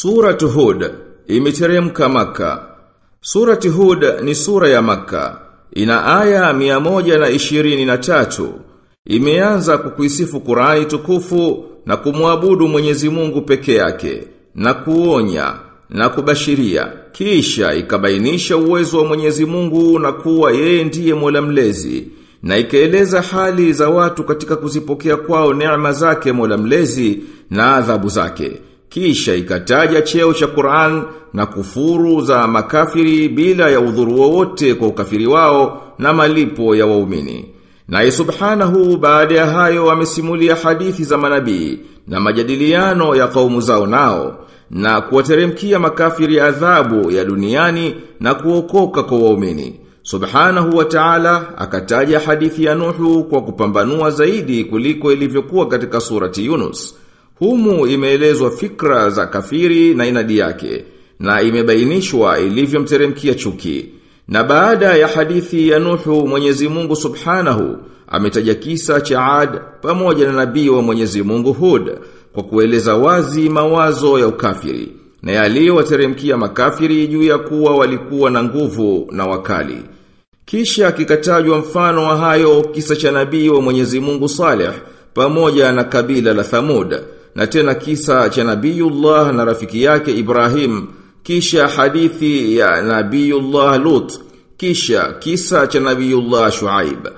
Suratu Hud imeteremka Maka. Surati Hud ni sura ya Maka. Ina aya 123. Imeanza kukuisifu Kurani tukufu na kumwabudu Mwenyezi Mungu peke yake na kuonya na kubashiria. Kisha ikabainisha uwezo wa Mwenyezi Mungu na kuwa yeye ndiye Mola mlezi na ikaeleza hali za watu katika kuzipokea kwao neema zake Mola mlezi na adhabu zake. Kisha ikataja cheo cha Qur'an na kufuru za makafiri bila ya udhuru wowote kwa ukafiri wao na malipo ya waumini. Na subhanahu baada ya hayo amesimulia hadithi za manabii na majadiliano ya kaumu zao nao na kuwateremkia makafiri adhabu ya duniani na kuokoka kwa waumini. Subhanahu wa ta'ala akataja hadithi ya Nuhu kwa kupambanua zaidi kuliko ilivyokuwa katika surati Yunus. Humu imeelezwa fikra za kafiri na inadi yake na imebainishwa ilivyomteremkia chuki. Na baada ya hadithi ya Nuhu Mwenyezi Mungu Subhanahu ametaja kisa cha Ad pamoja na nabii wa Mwenyezi Mungu Hud kwa kueleza wazi mawazo ya ukafiri na yaliyowateremkia makafiri juu ya kuwa walikuwa na nguvu na wakali. Kisha kikatajwa mfano wa hayo kisa cha nabii wa Mwenyezi Mungu Saleh pamoja na kabila la Thamud na tena kisa cha Nabiyullah na rafiki yake Ibrahim kisha hadithi ya Nabiyullah Lut kisha kisa cha Nabiyullah Shuaib.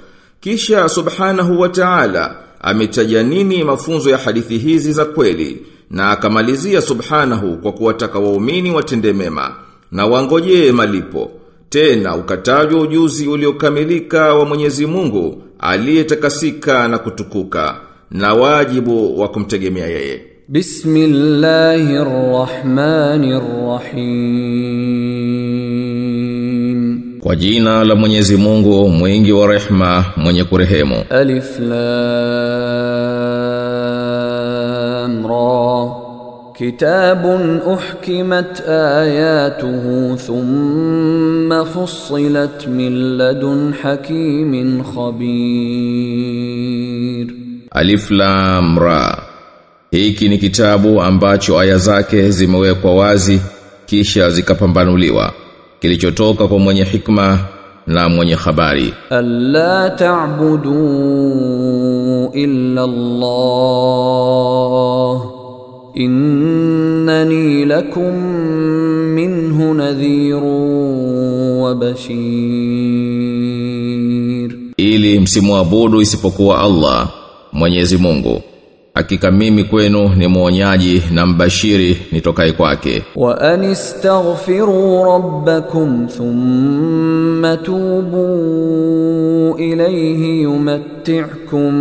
Kisha subhanahu wa ta'ala ametaja nini mafunzo ya hadithi hizi za kweli na akamalizia subhanahu kwa kuwataka waumini watende mema na wangojee malipo. Tena ukatajwa ujuzi uliokamilika wa Mwenyezi Mungu aliyetakasika na kutukuka na wajibu wa kumtegemea yeye. Bismillahirrahmanirrahim. Kwa jina la Mwenyezi Mungu mwingi wa rehma mwenye kurehemu. Alif Lam Ra. Kitabun uhkimat ayatuhu thumma fussilat min ladun hakimin khabir. Alif Lam Ra. Hiki ni kitabu ambacho aya zake zimewekwa wazi kisha zikapambanuliwa kilichotoka kwa mwenye hikma na mwenye habari. Alla ta'budu illa Allah innani lakum minhu nadhirun wa bashir. Ili msimuabudu isipokuwa Allah, Mwenyezi Mungu. Hakika mimi kwenu ni mwonyaji na mbashiri nitokai kwake. Wa anistaghfiru rabbakum thumma tubu ilayhi yumatti'kum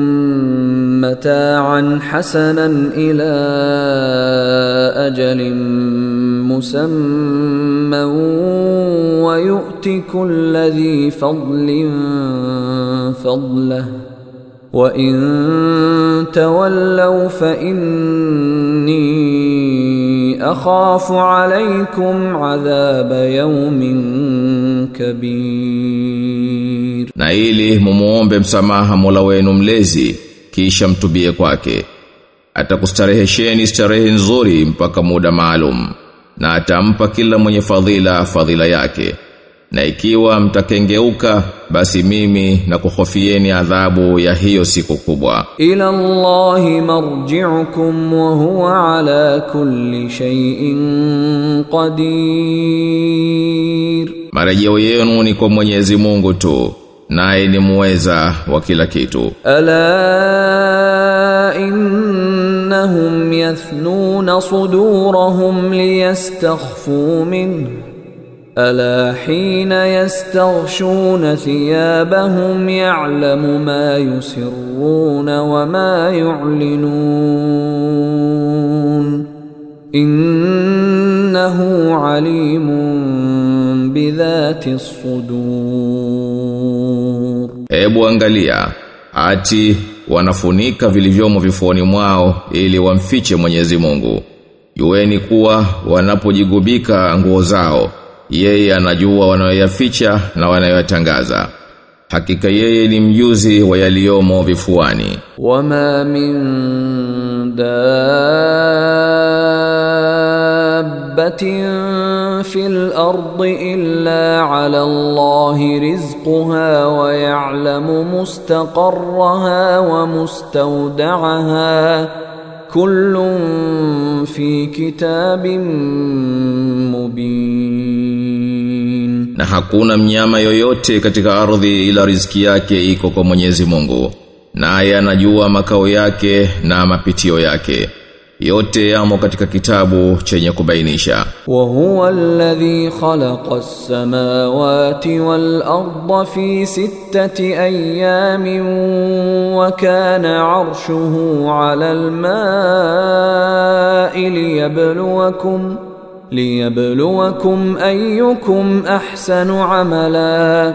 mata'an hasanan ila ajalin musamman wa yu'ti kulli fadlin fadlahu وَإِن تَوَلَّوْا فَإِنِّي أَخَافُ عَلَيْكُمْ عَذَابَ يَوْمٍ كَبِيرٍ Na ili mumuombe msamaha Mola wenu mlezi kisha mtubie kwake. Atakustarehesheni starehe nzuri mpaka muda maalum na atampa kila mwenye fadhila fadhila yake. Na ikiwa mtakengeuka basi mimi na kuhofieni adhabu ya hiyo siku kubwa. Ila Allahi marji'ukum wa huwa ala kulli shay'in qadir. Marejeo yenu ni kwa Mwenyezi Mungu tu, naye ni muweza wa kila kitu. Ala innahum yathnuna sudurahum liyastakhfu minhu ألا حين يستغشون ثيابهم يعلم ما يسرون وما يعلنون إنه عليم بذات الصدور Ebu angalia, ati wanafunika vilivyomo vifuani mwao ili wamfiche Mwenyezi Mungu. Jueni kuwa wanapojigubika nguo zao yeye anajua wanayoyaficha na wanayoyatangaza. Hakika yeye ni mjuzi wa yaliomo vifuani. Wama min dabbatin fil ardi illa ala allahi rizquha wa ya'lamu mustaqarraha wa mustawda'aha kullun fi kitabin mubin, na hakuna mnyama yoyote katika ardhi ila riziki yake iko kwa Mwenyezi Mungu, naye anajua makao yake na mapitio yake. Yote yamo katika kitabu chenye kubainisha. وهو الذي خلق السماوات والأرض في ستة أيام وكان عرشه على الماء ليبلوكم ليبلوكم أيكم أحسن عملا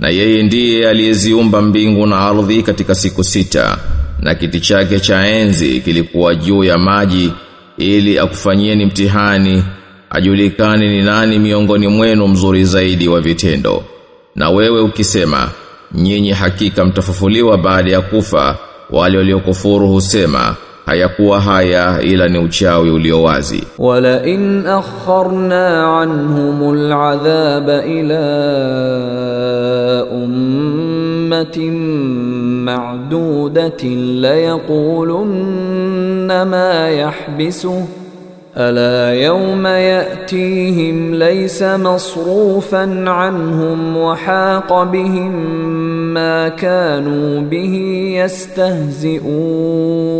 Na yeye ndiye aliyeziumba mbingu na ardhi katika siku sita na kiti chake cha enzi kilikuwa juu ya maji ili akufanyieni mtihani ajulikane ni nani miongoni mwenu mzuri zaidi wa vitendo. Na wewe ukisema nyinyi hakika mtafufuliwa baada ya kufa wale waliokufuru husema hayakuwa haya ila ni uchawi ulio wazi. ولئن أخرنا عنهم العذاب إلى أمة معدودة ليقولن ما يحبسه ألا يوم يأتيهم ليس مصروفا عنهم وحاق بهم ما كانوا به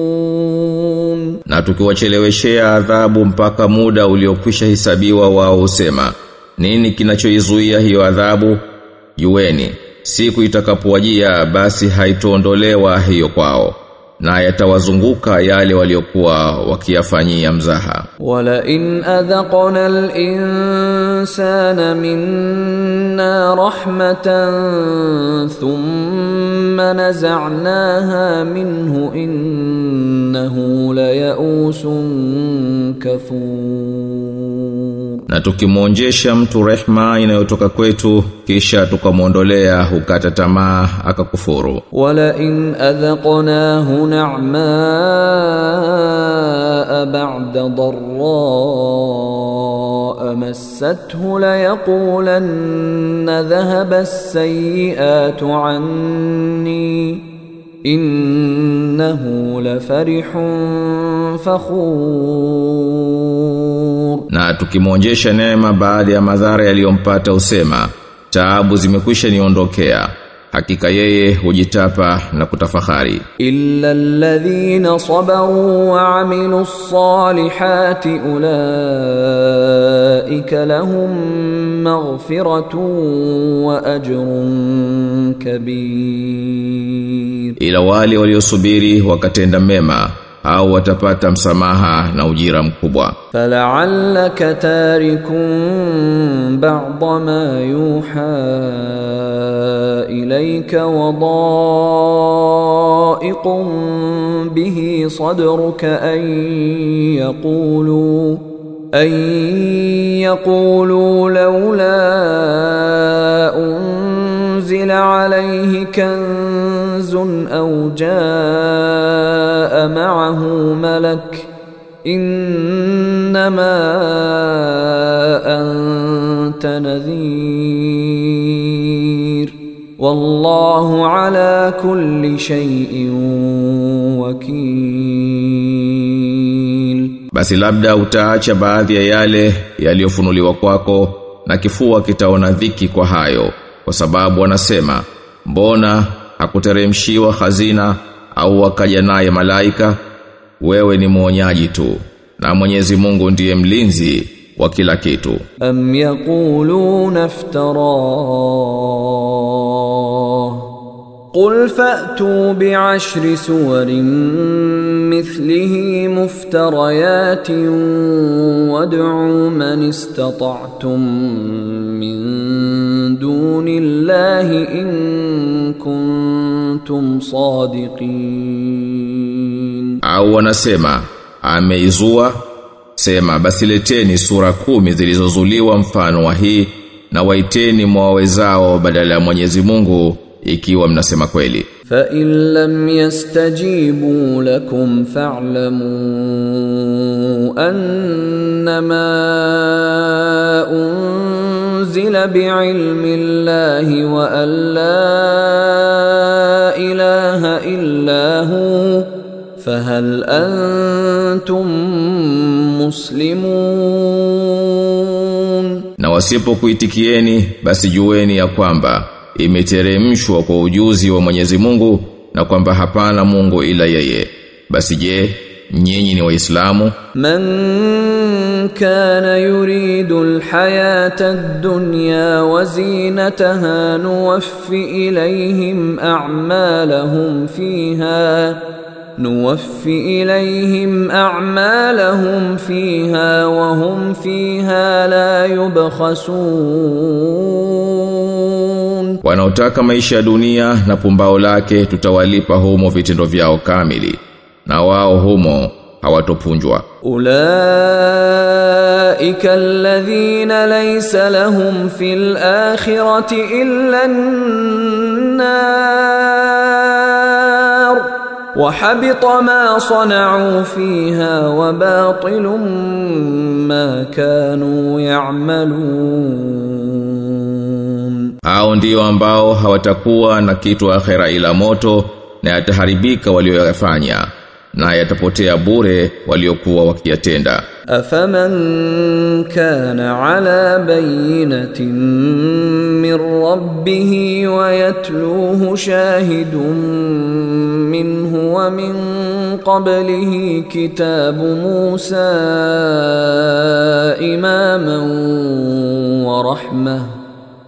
يستهزئون Na tukiwacheleweshea adhabu mpaka muda uliokwisha hisabiwa wao husema nini kinachoizuia hiyo adhabu jueni siku itakapowajia basi haitoondolewa hiyo kwao na yatawazunguka yale waliokuwa wakiyafanyia mzaha ولئن أذقنا الإنسان منا رحمة ثم نزعناها منه إنه ليئوس كفور na tukimwonjesha mtu rehma inayotoka kwetu kisha tukamwondolea hukata tamaa akakufuru. Wala in adhaqnahu na'ma ba'da dharra massathu la yaqulanna dhahaba as-sayyi'atu 'anni innahu lafarihun fakhur, na tukimwonyesha neema baada ya madhara yaliyompata usema taabu zimekwisha niondokea hakika yeye hujitapa na kutafahari illa alladhina sabaru wa amilus salihati ulaika lahum maghfiratu wa ajrun kabir. Ila wale waliosubiri wakatenda mema au watapata msamaha na ujira mkubwa فلعلك تارك بعض ما يوحى إليك وضائق به صدرك أن يقولوا أن يقولوا لولا أنزل عليه كنز أو جاء معه ملك إنما أنت نذير والله على كل شيء وكيل basi labda utaacha baadhi ya yale yaliyofunuliwa kwako na kifua kitaona dhiki kwa hayo kwa sababu wanasema mbona hakuteremshiwa hazina au wakaja naye malaika wewe ni muonyaji tu na Mwenyezi Mungu ndiye mlinzi wa kila kitu. Am yaquluna iftara. قل فأتوا بعشر سور مثله مفتريات وادعوا من استطعتم من دون الله إن كنتم صادقين au wanasema ameizua? Sema basi leteni sura kumi zilizozuliwa mfano wa hii na waiteni mwawezao badala ya Mwenyezi Mungu ikiwa mnasema kweli. Fa in lam yastajibu lakum fa'lamu annama unzila bi'ilmi Allahi wa an la ilaha illa hu fahal antum muslimun. Na wasipokuitikieni basi jueni ya kwamba imeteremshwa kwa ujuzi wa Mwenyezi Mungu na kwamba hapana Mungu ila yeye. Basi je, nyinyi ni waislamu man kana yuridu alhayata ad-dunya wa zinataha nuwaffi ilayhim a'malahum fiha nuwaffi ilayhim a'malahum fiha wa hum fiha la yubkhasun wanaotaka maisha ya dunia na pumbao lake tutawalipa humo vitendo vyao kamili na wao humo hawatopunjwa أولئك الذين ليس لهم في الآخرة إلا النار وحبط ما صنعوا فيها وباطل ما كانوا يعملون au ndio ambao hawatakuwa na kitu akhera ila moto na yataharibika walioyafanya na yatapotea bure waliokuwa wakiyatenda. Afaman kana ala bayinatin min rabbih wa yatluhu shahidun minhu wa min qablihi kitabu Musa imaman wa rahmah.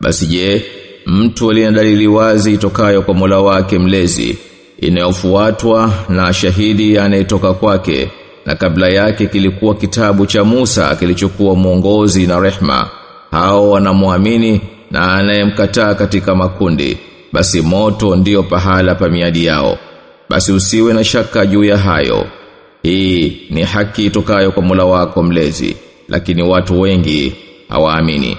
basi je mtu aliye dalili wazi itokayo kwa Mola wake mlezi inayofuatwa na shahidi anayetoka kwake na kabla yake kilikuwa kitabu cha Musa kilichokuwa mwongozi na rehma hao wanamwamini na anayemkataa katika makundi basi moto ndiyo pahala pa miadi yao. Basi usiwe na shaka juu ya hayo. Hii ni haki itokayo kwa Mola wako mlezi lakini watu wengi hawaamini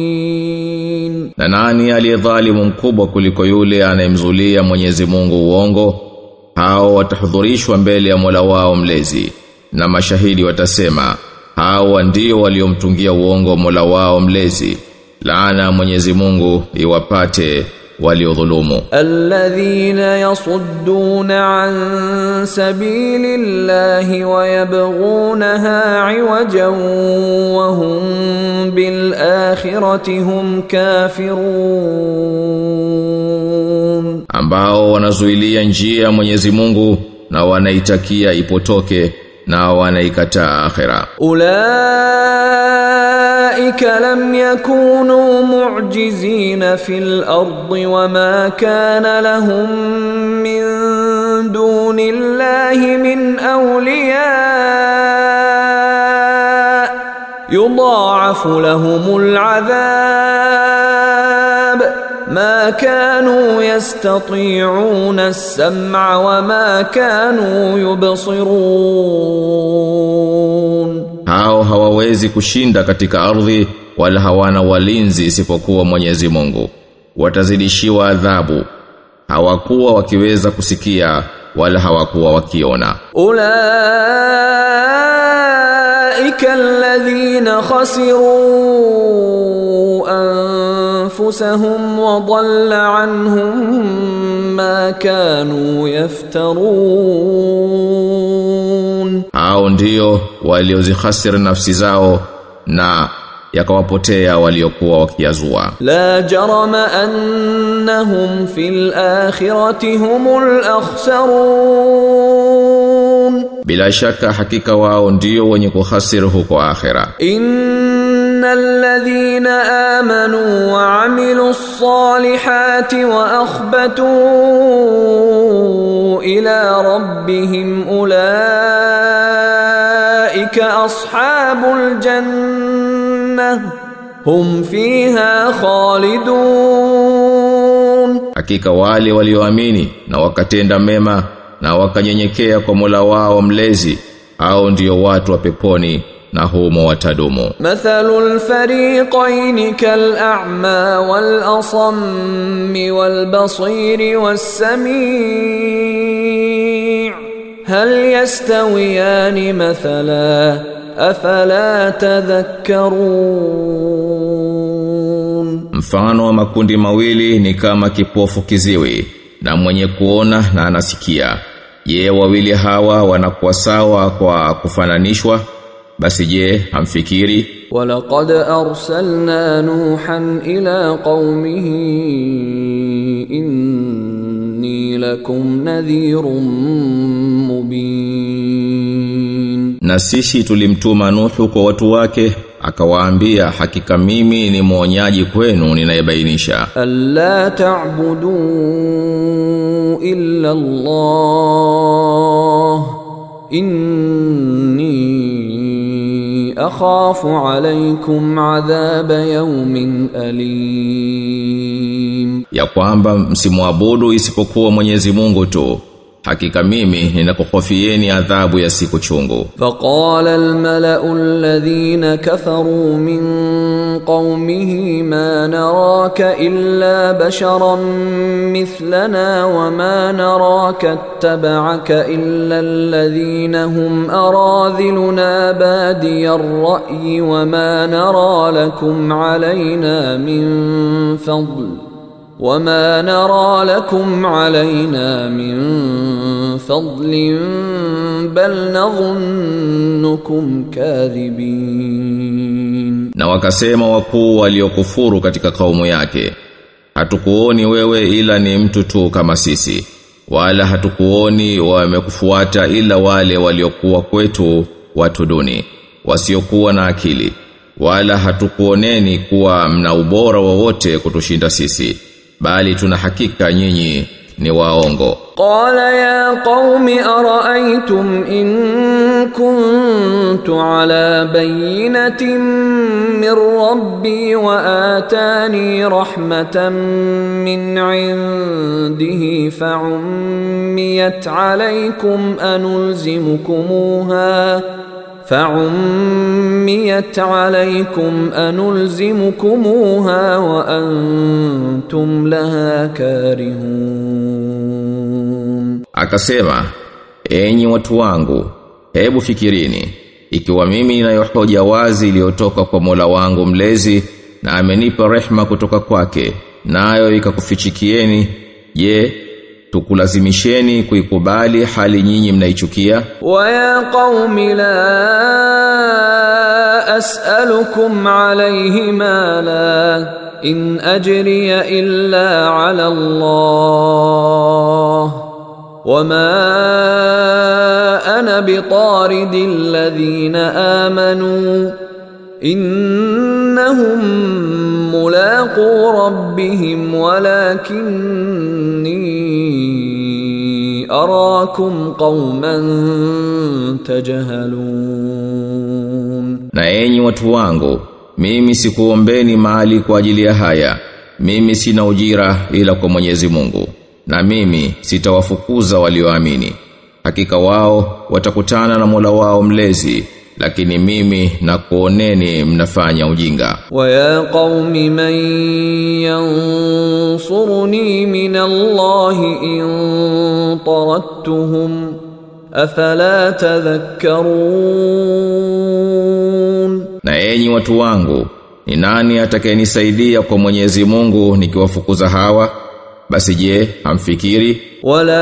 Na nani aliyedhalimu mkubwa kuliko yule anayemzulia Mwenyezi Mungu uongo? Hao watahudhurishwa mbele ya Mola wao mlezi na mashahidi watasema hawa ndio waliomtungia uongo Mola wao mlezi. Laana Mwenyezi Mungu iwapate waliodhulumu. Alladhina yasudduna an sabilillahi wayabghunaha iwajan wa hum bil akhirati hum kafirun. Ambao wanazuilia njia ya Mwenyezi Mungu na wanaitakia ipotoke na wanaikataa akhera. أولئك لم يكونوا معجزين في الأرض وما كان لهم من دون الله من أولياء يضاعف لهم ma kanu yastati'una as-sam'a wa ma kanu yubsirun, hao hawawezi kushinda katika ardhi wala hawana walinzi isipokuwa Mwenyezi Mungu. Watazidishiwa adhabu. Hawakuwa wakiweza kusikia wala hawakuwa wakiona. Ulaika alladhina khasiru an أنفسهم وضل عنهم ما كانوا يفترون hao ndio waliozikhasiri nafsi zao na yakawapotea waliokuwa wakiyazua la jarama annahum fil akhirati humul akhsarun khasirun bila shaka hakika wao ndio wenye kuhasir huko akhera. Innal ladhina amanu wa amilus salihati wa akhbatu ila rabbihim ulaika ashabul jannah. Hum fiha khalidun. Hakika wale walioamini na wakatenda mema na wakanyenyekea kwa Mola wao mlezi au ndio watu wa peponi na humo watadumu. Mathalul fariqain kal'a'ma wal asam wal basir was sami' hal yastawiyan mathala afala tadhakkarun, mfano wa makundi mawili ni kama kipofu kiziwi na mwenye kuona na anasikia. Je wawili hawa wanakuwa sawa kwa kufananishwa? Basi je hamfikiri? Walaqad arsalna nuhan ila qaumihi inni lakum nadhirun mubin. Na sisi tulimtuma nuhu kwa watu wake akawaambia hakika mimi ni mwonyaji kwenu ninayebainisha. Alla ta'budu illa Allah inni akhafu alaykum adhab yawmin alim. Ya kwamba msimuabudu isipokuwa Mwenyezi Mungu tu. hakika mimi ninakuhofieni adhabu ya siku chungu فقال الملأ الذين كفروا من قومه ما نراك إلا بشرا مثلنا وما نراك اتبعك إلا الذين هم أراذلنا بادي الرأي وما نرى لكم علينا من فضل وما نرى لكم علينا من فضل بل نظنكم كاذبين na wakasema wakuu waliokufuru katika kaumu yake hatukuoni wewe ila ni mtu tu kama sisi wala hatukuoni wamekufuata ila wale waliokuwa kwetu watu duni wasiokuwa na akili wala hatukuoneni kuwa mna ubora wowote kutushinda sisi bali tuna hakika nyinyi ni waongo قال يا قوم أرأيتم إن كنت على بينة من ربي وآتاني رحمة من عنده فعميت عليكم أنلزمكموها فعميت عليكم أنلزمكموها وأنتم لها كارهون Akasema, enyi watu wangu, hebu fikirini, ikiwa mimi ninayo hoja wazi iliyotoka kwa Mola wangu mlezi na amenipa rehma kutoka kwake, nayo ikakufichikieni, je, tukulazimisheni kuikubali hali nyinyi mnaichukia wa ya qaumi la as'alukum alayhi mala in ajri illa ala Allah وما أنا بطارد ladhina amanu innahum ملاقو rabbihim walakin arakum qauman tajahalun na enyi watu wangu mimi sikuombeni mali kwa ajili ya haya. Mimi sina ujira ila kwa Mwenyezi Mungu. Na mimi sitawafukuza walioamini. Hakika wao watakutana na Mola wao mlezi lakini mimi na kuoneni mnafanya ujinga. Wa ya qaumi man yansuruni min Allah in tarattuhum afala tadhakkarun. Na enyi watu wangu ni nani atakayenisaidia kwa Mwenyezi Mungu nikiwafukuza hawa? Basi je hamfikiri? Wala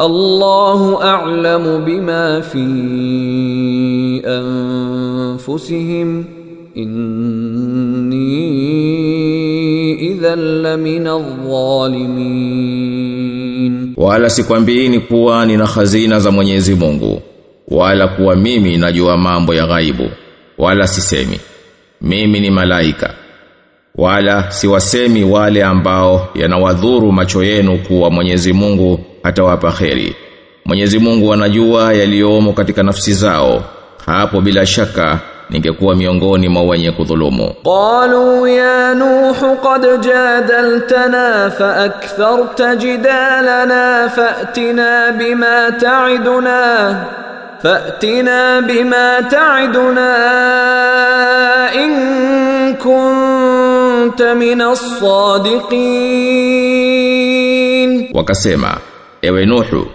Allahu a'lamu bima fi anfusihim. Inni idhan lamina dhalimin, wala sikwambiini kuwa nina hazina za Mwenyezi Mungu wala kuwa mimi najua mambo ya ghaibu wala sisemi. Mimi ni malaika wala siwasemi wale ambao yanawadhuru macho yenu kuwa Mwenyezi Mungu atawapa kheri Mwenyezi Mungu anajua yaliyomo katika nafsi zao hapo bila shaka ningekuwa miongoni mwa wenye kudhulumu. Qalu ya Nuhu qad jadaltana fa aktharta jidalana fa'tina bima ta'iduna fa'tina bima ta'iduna in kunta kunta minas sadiqin wakasema ewe nuhu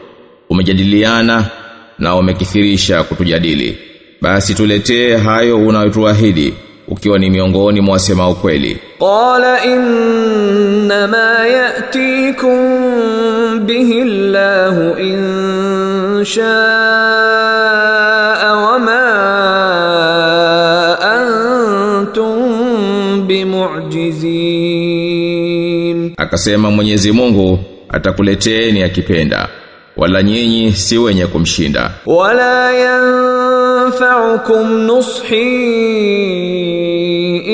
umejadiliana na umekithirisha kutujadili. Basi tuletee hayo unayotuahidi ukiwa ni miongoni mwa wasema ukweli. Qala inna ma ya'tikum bihi allah in shaa wa ma bimu'jizin. Akasema Mwenyezi Mungu atakuleteeni akipenda wala nyinyi si wenye kumshinda. Wala yanfa'ukum nushi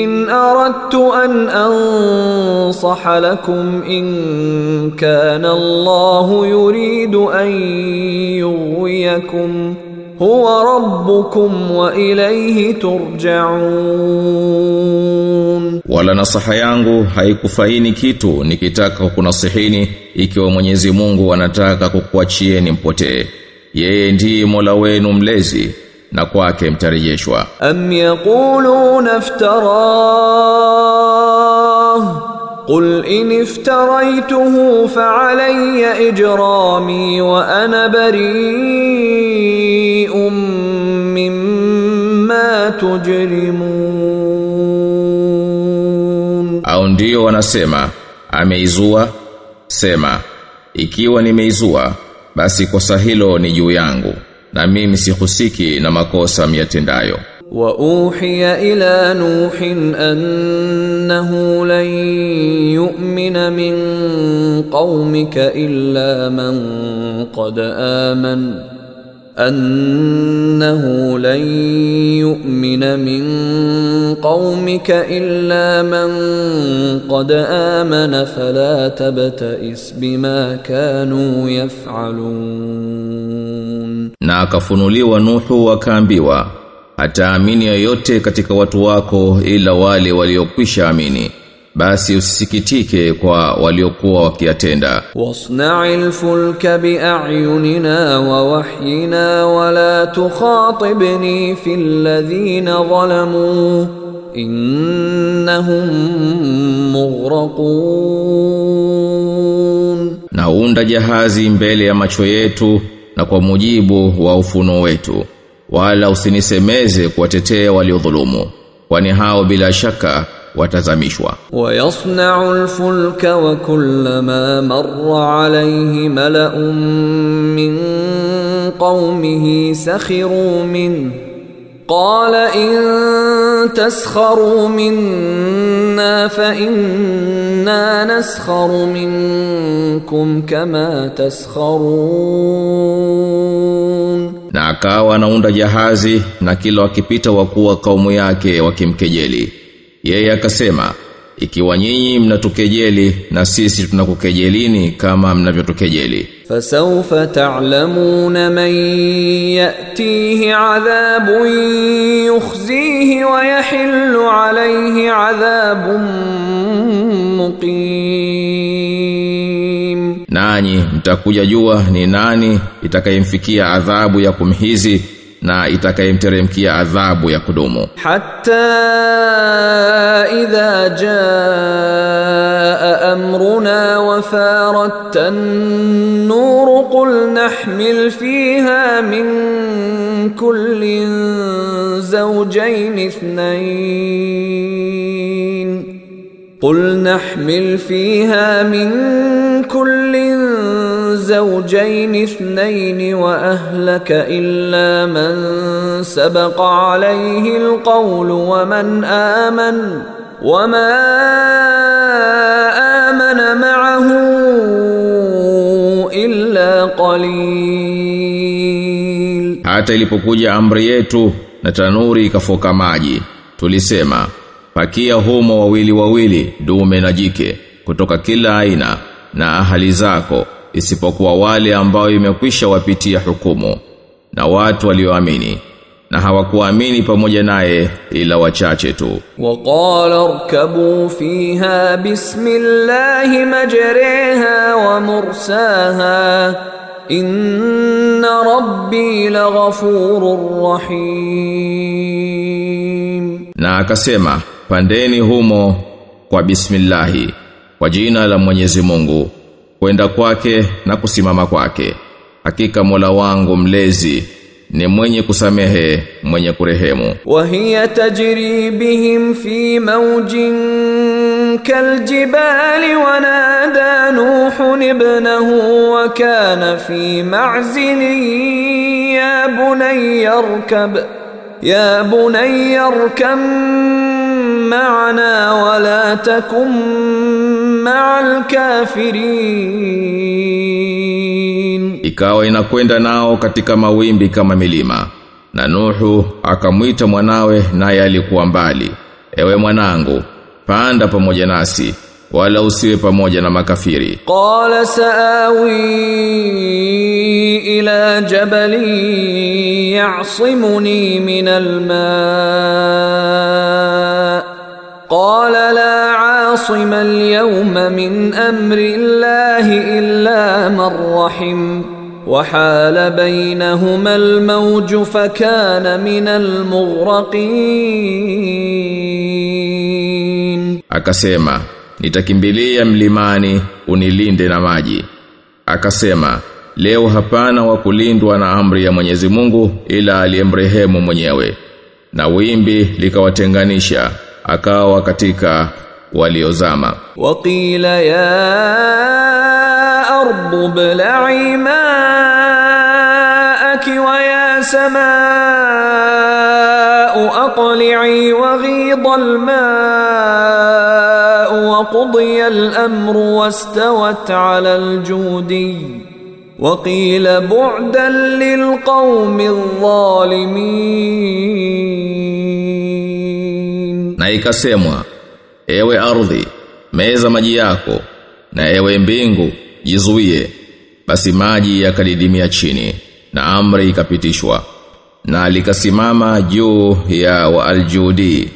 in aradtu an ansaha lakum in kana Allah yuridu an yughwiyakum. Huwa rabbukum wa ilayhi turja'un Wala nasaha yangu haikufaini kitu nikitaka kunasihini ikiwa Mwenyezi Mungu anataka kukuachieni mpotee. Yeye ndiye Mola wenu mlezi na kwake mtarejeshwa. أم يقولون افتراه قل إن افتريته فعلي إجرامي وأنا بريء مما تجرمون ndio wanasema ameizua? Sema ikiwa nimeizua basi kosa hilo ni juu yangu na mimi sihusiki na makosa myatendayo. Wa uhiya ila nuhin annahu lan yu'mina min qaumika illa man qad amana أنه لن يؤمن من قومك إلا من قد آمن فلا تبتئس بما كانوا يفعلون Na akafunuliwa Nuhu akaambiwa hataamini yoyote katika watu wako ila wale waliokwisha amini. basi usisikitike kwa waliokuwa wakiyatenda. Wasna'il fulka bi'ayunina wa wahyina wa la tukhatibni fil ladhina zalamu innahum mughraqun, naunda jahazi mbele ya macho yetu na kwa mujibu wa ufuno wetu, wala usinisemeze kuwatetea waliodhulumu, kwani hao bila shaka watazamishwa. Wayasna'u alfulka wa kullama marra alayhi mala'un min qaumihi sakhiru min qala in taskharu minna fa inna naskharu minkum kama taskharun. Na akawa anaunda jahazi na kila wakipita wakuwa kaumu yake wakimkejeli. Yeye akasema, ikiwa nyinyi mnatukejeli na sisi tunakukejelini kama mnavyotukejeli. Fasawfa ta'lamuna man ya'tihi adhabun yukhzihi wa yahillu alayhi adhabun muqim. Nanyi mtakuja jua ni nani itakayemfikia adhabu ya kumhizi na itakayemteremkia adhabu ya kudumu hatta idha jaa amruna wa farat an-nur qul nahmil fiha min kullin zawjayn ithnayn qul nahmil fiha min kullin زوجين اثنين واهلك الا من سبق عليه القول ومن امن وما امن معه الا قليل hata ilipokuja amri yetu na tanuri ikafoka maji tulisema pakia humo wawili wawili dume na jike kutoka kila aina na ahali zako isipokuwa wale ambao imekwisha wapitia hukumu na watu walioamini na hawakuamini pamoja naye ila wachache tu. Waqala irkabu fiha bismillahi majriha wa mursaha. Inna rabbi laghafurur rahim. Na akasema pandeni humo kwa bismillahi kwa jina la Mwenyezi Mungu kwenda kwake na kusimama kwake. Hakika Mola wangu mlezi ni mwenye kusamehe mwenye kurehemu. Wa hiya tajri bihim fi mawjin kaljibali wa nada nuh ibnahu wa kana fi ma'zili ya bunayya irkab ya bunayya irkab معنا ولا تكن مع الكافرين ikawa inakwenda nao katika mawimbi kama milima na Nuhu akamwita mwanawe naye alikuwa mbali ewe mwanangu panda pamoja nasi wala usiwe pamoja na makafiri قال سآوي إلى جبل يعصمني من الماء قال لا عاصم اليوم من أمر الله إلا من رحم وحال بينهما الموج فكان من المغرقين akasema nitakimbilia mlimani unilinde na maji akasema leo hapana wa kulindwa na amri ya Mwenyezi Mungu ila aliyemrehemu mwenyewe na wimbi likawatenganisha akawa katika waliozama waqila ya ardu bla'i ma'aki wa ya sama'u aqli'i wa ghidha al-ma'u wa qudhiya al-amru wastawat 'ala al-judi وقيل بعدا للقوم الظالمين ikasemwa ewe ardhi meza maji yako na ewe mbingu jizuie. Basi maji yakadidimia chini na amri ikapitishwa na likasimama juu ya waaljudi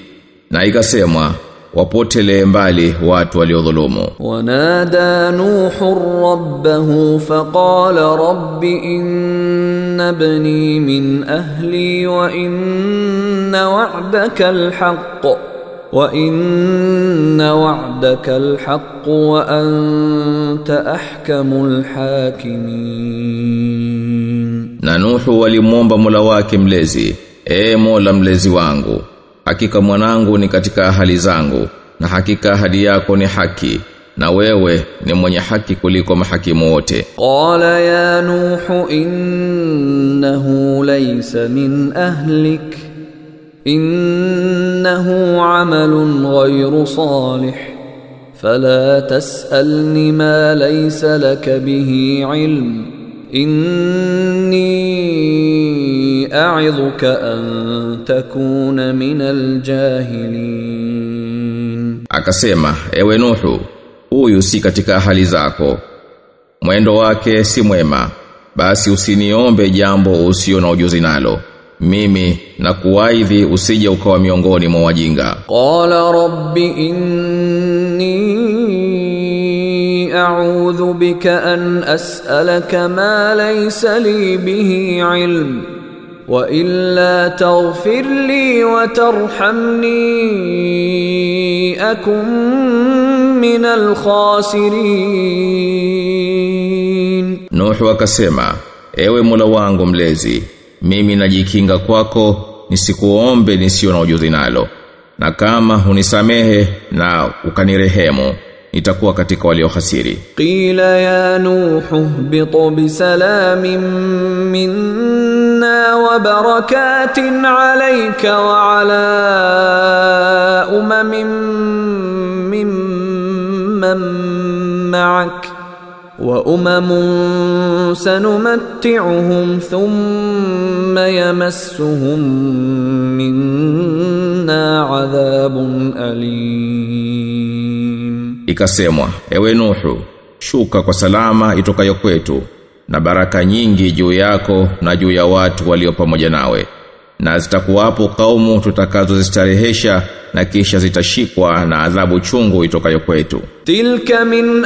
na ikasemwa wapotele mbali watu waliodhulumu. Wanada nuhu rabbahu faqala rabbi inna bani min ahli wa inna wa'daka alhaqq. وإن وعدك الحق وأنت أحكم الحاكمين na Nuhu walimwomba Mola wake mlezi ee Mola mlezi wangu hakika mwanangu ni katika hali zangu na hakika ahadi yako ni haki na wewe ni mwenye haki kuliko mahakimu wote قال يا نوح إنه ليس من أهلك إنه عمل غير صالح فلا تسألني ما ليس لك به علم إني أعظك أن تكون من الجاهلين Akasema, ewe Nuhu, huyu si katika hali zako. Mwendo wake si mwema, basi usiniombe jambo usio na ujuzi nalo. mimi na kuwaidhi usije ukawa miongoni mwa wajinga. Qala rabbi inni a'udhu bika an as'alaka ma laysa li bihi ilm wa illa taghfir li wa tarhamni akum min al-khasirin Nuhu akasema ewe Mola wangu mlezi mimi najikinga kwako nisikuombe nisio na ujuzi nalo. Na kama unisamehe na ukanirehemu nitakuwa katika waliohasiri. Qila ya nuhu bitu bisalamin minna wa barakatin alayka wa ala umamin mimman ma'aka وأمم سنمتعهم ثم يمسهم منا عذاب أليم Ikasemwa, ewe Nuhu, shuka kwa salama itokayo kwetu, na baraka nyingi juu yako na juu ya watu walio pamoja nawe. Na zitakuwapo kaumu tutakazozistarehesha na kisha zitashikwa na adhabu chungu itokayo kwetu. تلك من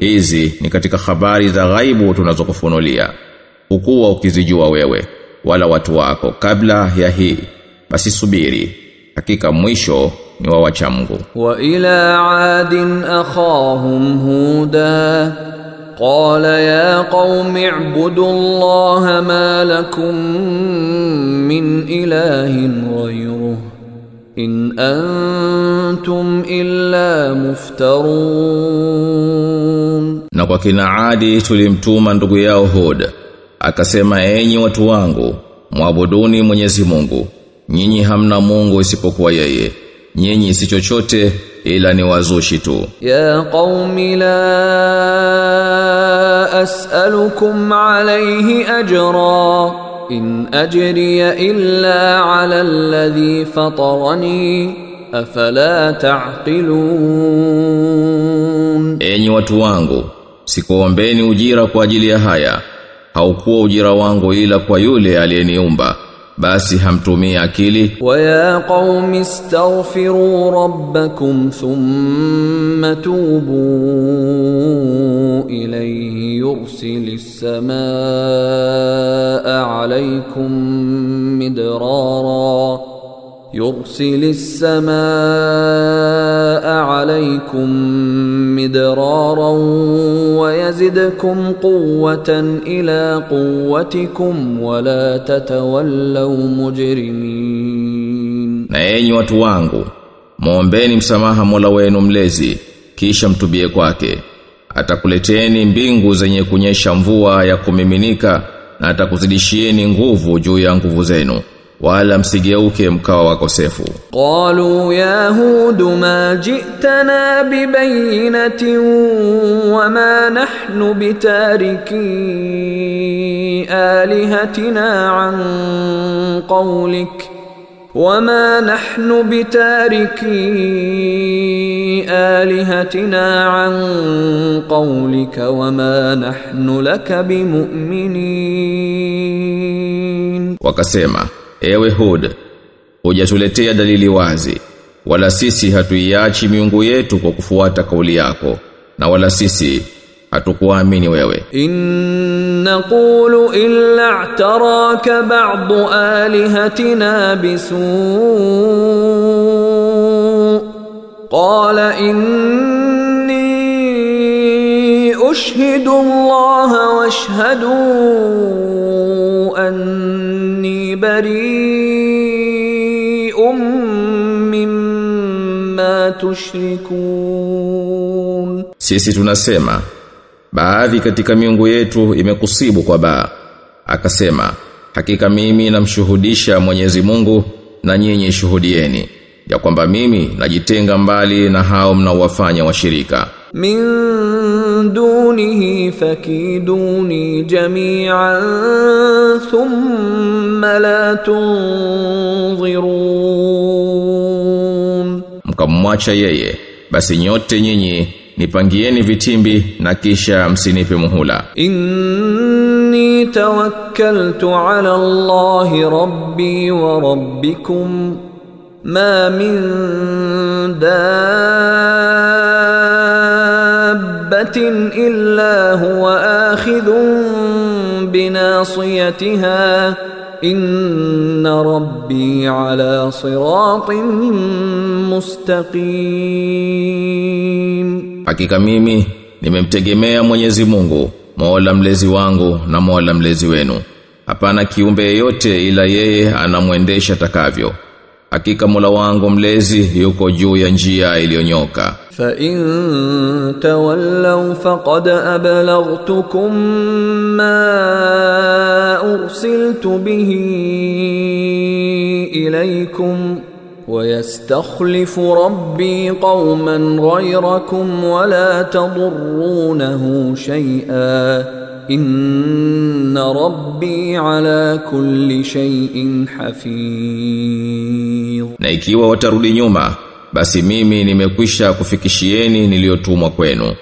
Hizi ni katika habari za ghaibu tunazokufunulia. Hukuwa ukizijua wewe wala watu wako kabla ya hii. Basi subiri. Hakika mwisho ni wa wacha Mungu. وإلى عاد أخاهم هودا قال يا قوم اعبدوا الله ما لكم من إله غيره إن أنتم إلا مفترون Na kwa kina Adi tulimtuma ndugu yao Hud. Akasema enyi watu wangu, muabuduni Mwenyezi Mungu. Nyinyi hamna Mungu isipokuwa yeye. Nyinyi si chochote ila ni wazushi tu. يا قوم لا أسألكم عليه أجرا إن أجري إلا على الذي فطرني أفلا تعقلون Enyi watu wangu, sikuombeni ujira kwa ajili ya haya. Haukuwa ujira wangu ila kwa yule aliyeniumba. Basi hamtumii akili. ويا قوم استغفروا ربكم ثم توبوا إليه يرسل السماء عليكم مدرارا يرسل السماء عليكم مدرارا ويزدكم قوة إلى قوتكم ولا تتولوا مجرمين Na enyi watu wangu, muombeni msamaha Mola wenu mlezi, kisha mtubie kwake. Atakuleteni mbingu zenye kunyesha mvua ya kumiminika na atakuzidishieni nguvu juu ya nguvu zenu. Wala msigeuke mkawa wakosefu. قالوا يا هود ما جئتنا ببينة وما نحن بتاركي آلهتنا عن قولك وما نحن بتاركي آلهتنا عن قولك وما نحن لك بمؤمنين Wakasema, ewe Hud hujatuletea dalili wazi wala sisi hatuiachi miungu yetu kwa kufuata kauli yako na wala sisi hatukuamini wewe. Innaqulu illa ataraka ba'du alihatina bisu qala inni ushhidu Allah washhadu anni bari tushrikun. Sisi tunasema baadhi katika miungu yetu imekusibu kwa baa. Akasema hakika mimi namshuhudisha Mwenyezi Mungu na nyinyi shuhudieni ya kwamba mimi najitenga mbali na hao mnaowafanya washirika. Min dunihi fakiduni jami'an thumma la tunzirun. Mkamwacha yeye basi nyote nyinyi nipangieni vitimbi na kisha msinipe muhula. إني توكلت على الله ربي وربكم ما من دابة إلا هو آخذ بناصيتها إن ربي على صراط mustaqim. Hakika mimi nimemtegemea Mwenyezi Mungu Mola mlezi wangu na Mola mlezi wenu. Hapana kiumbe yeyote ila yeye anamwendesha takavyo. Hakika Mola wangu mlezi yuko juu ya njia iliyonyoka. Fa in tawallaw faqad ablaghtukum ma ursiltu bihi ilaykum. ويستخلف ربي قوما غيركم ولا تضرونه شيئا إن ربي على كل شيء حفيظ Na ikiwa watarudi nyuma, basi mimi nimekwisha kufikishieni niliyotumwa kwenu.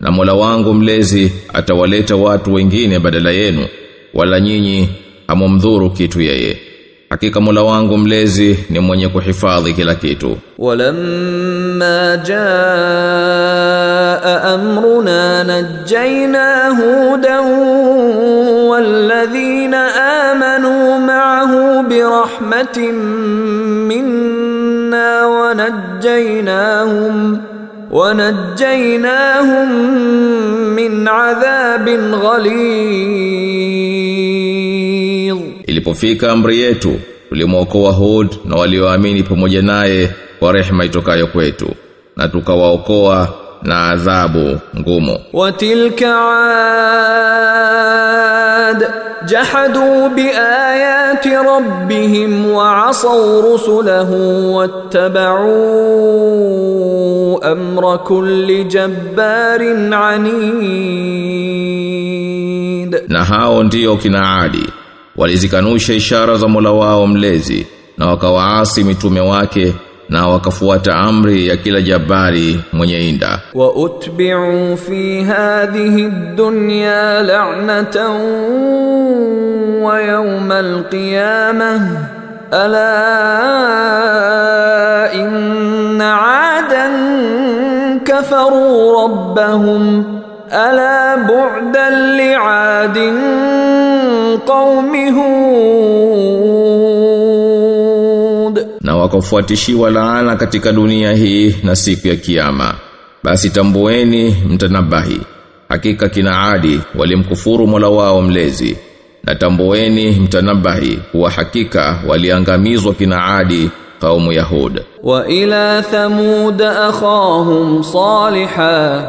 Na Mola wangu mlezi atawaleta watu wengine badala yenu, wala nyinyi hamumdhuru kitu yeye. hakika mula wangu mlezi ni mwenye kuhifadhi kila kitu walamma jaa amruna najaina hudan walladhina amanu ma'ahu birahmatin minna wa najjaynahum ونجيناهم من عذاب غليظ Ilipofika amri yetu tulimwokoa Hud na walioamini pamoja naye kwa rehema itokayo kwetu na tukawaokoa na adhabu ngumu. Watilka ad jahadu biayati rabbihim wa asaw rusulahu wattabau amra kulli jabbarin anid, na hao ndio kinaadi walizikanusha ishara za Mola wao mlezi na wakawaasi mitume wake na wakafuata amri ya kila jabari mwenye inda. Wa utbi'u fi hadhihi dunya la'natan wa yawm al-qiyamah ala inna 'adan kafaru rabbahum. الا بعدا لعاد قوم هود Na wakafuatishiwa laana katika dunia hii na siku ya kiyama. Basi tambueni mtanabahi. Hakika kina Adi walimkufuru Mola wao mlezi. Na tambueni mtanabahi kuwa hakika waliangamizwa kina Adi kaumu Yahud. والى ثمود اخاهم صالحا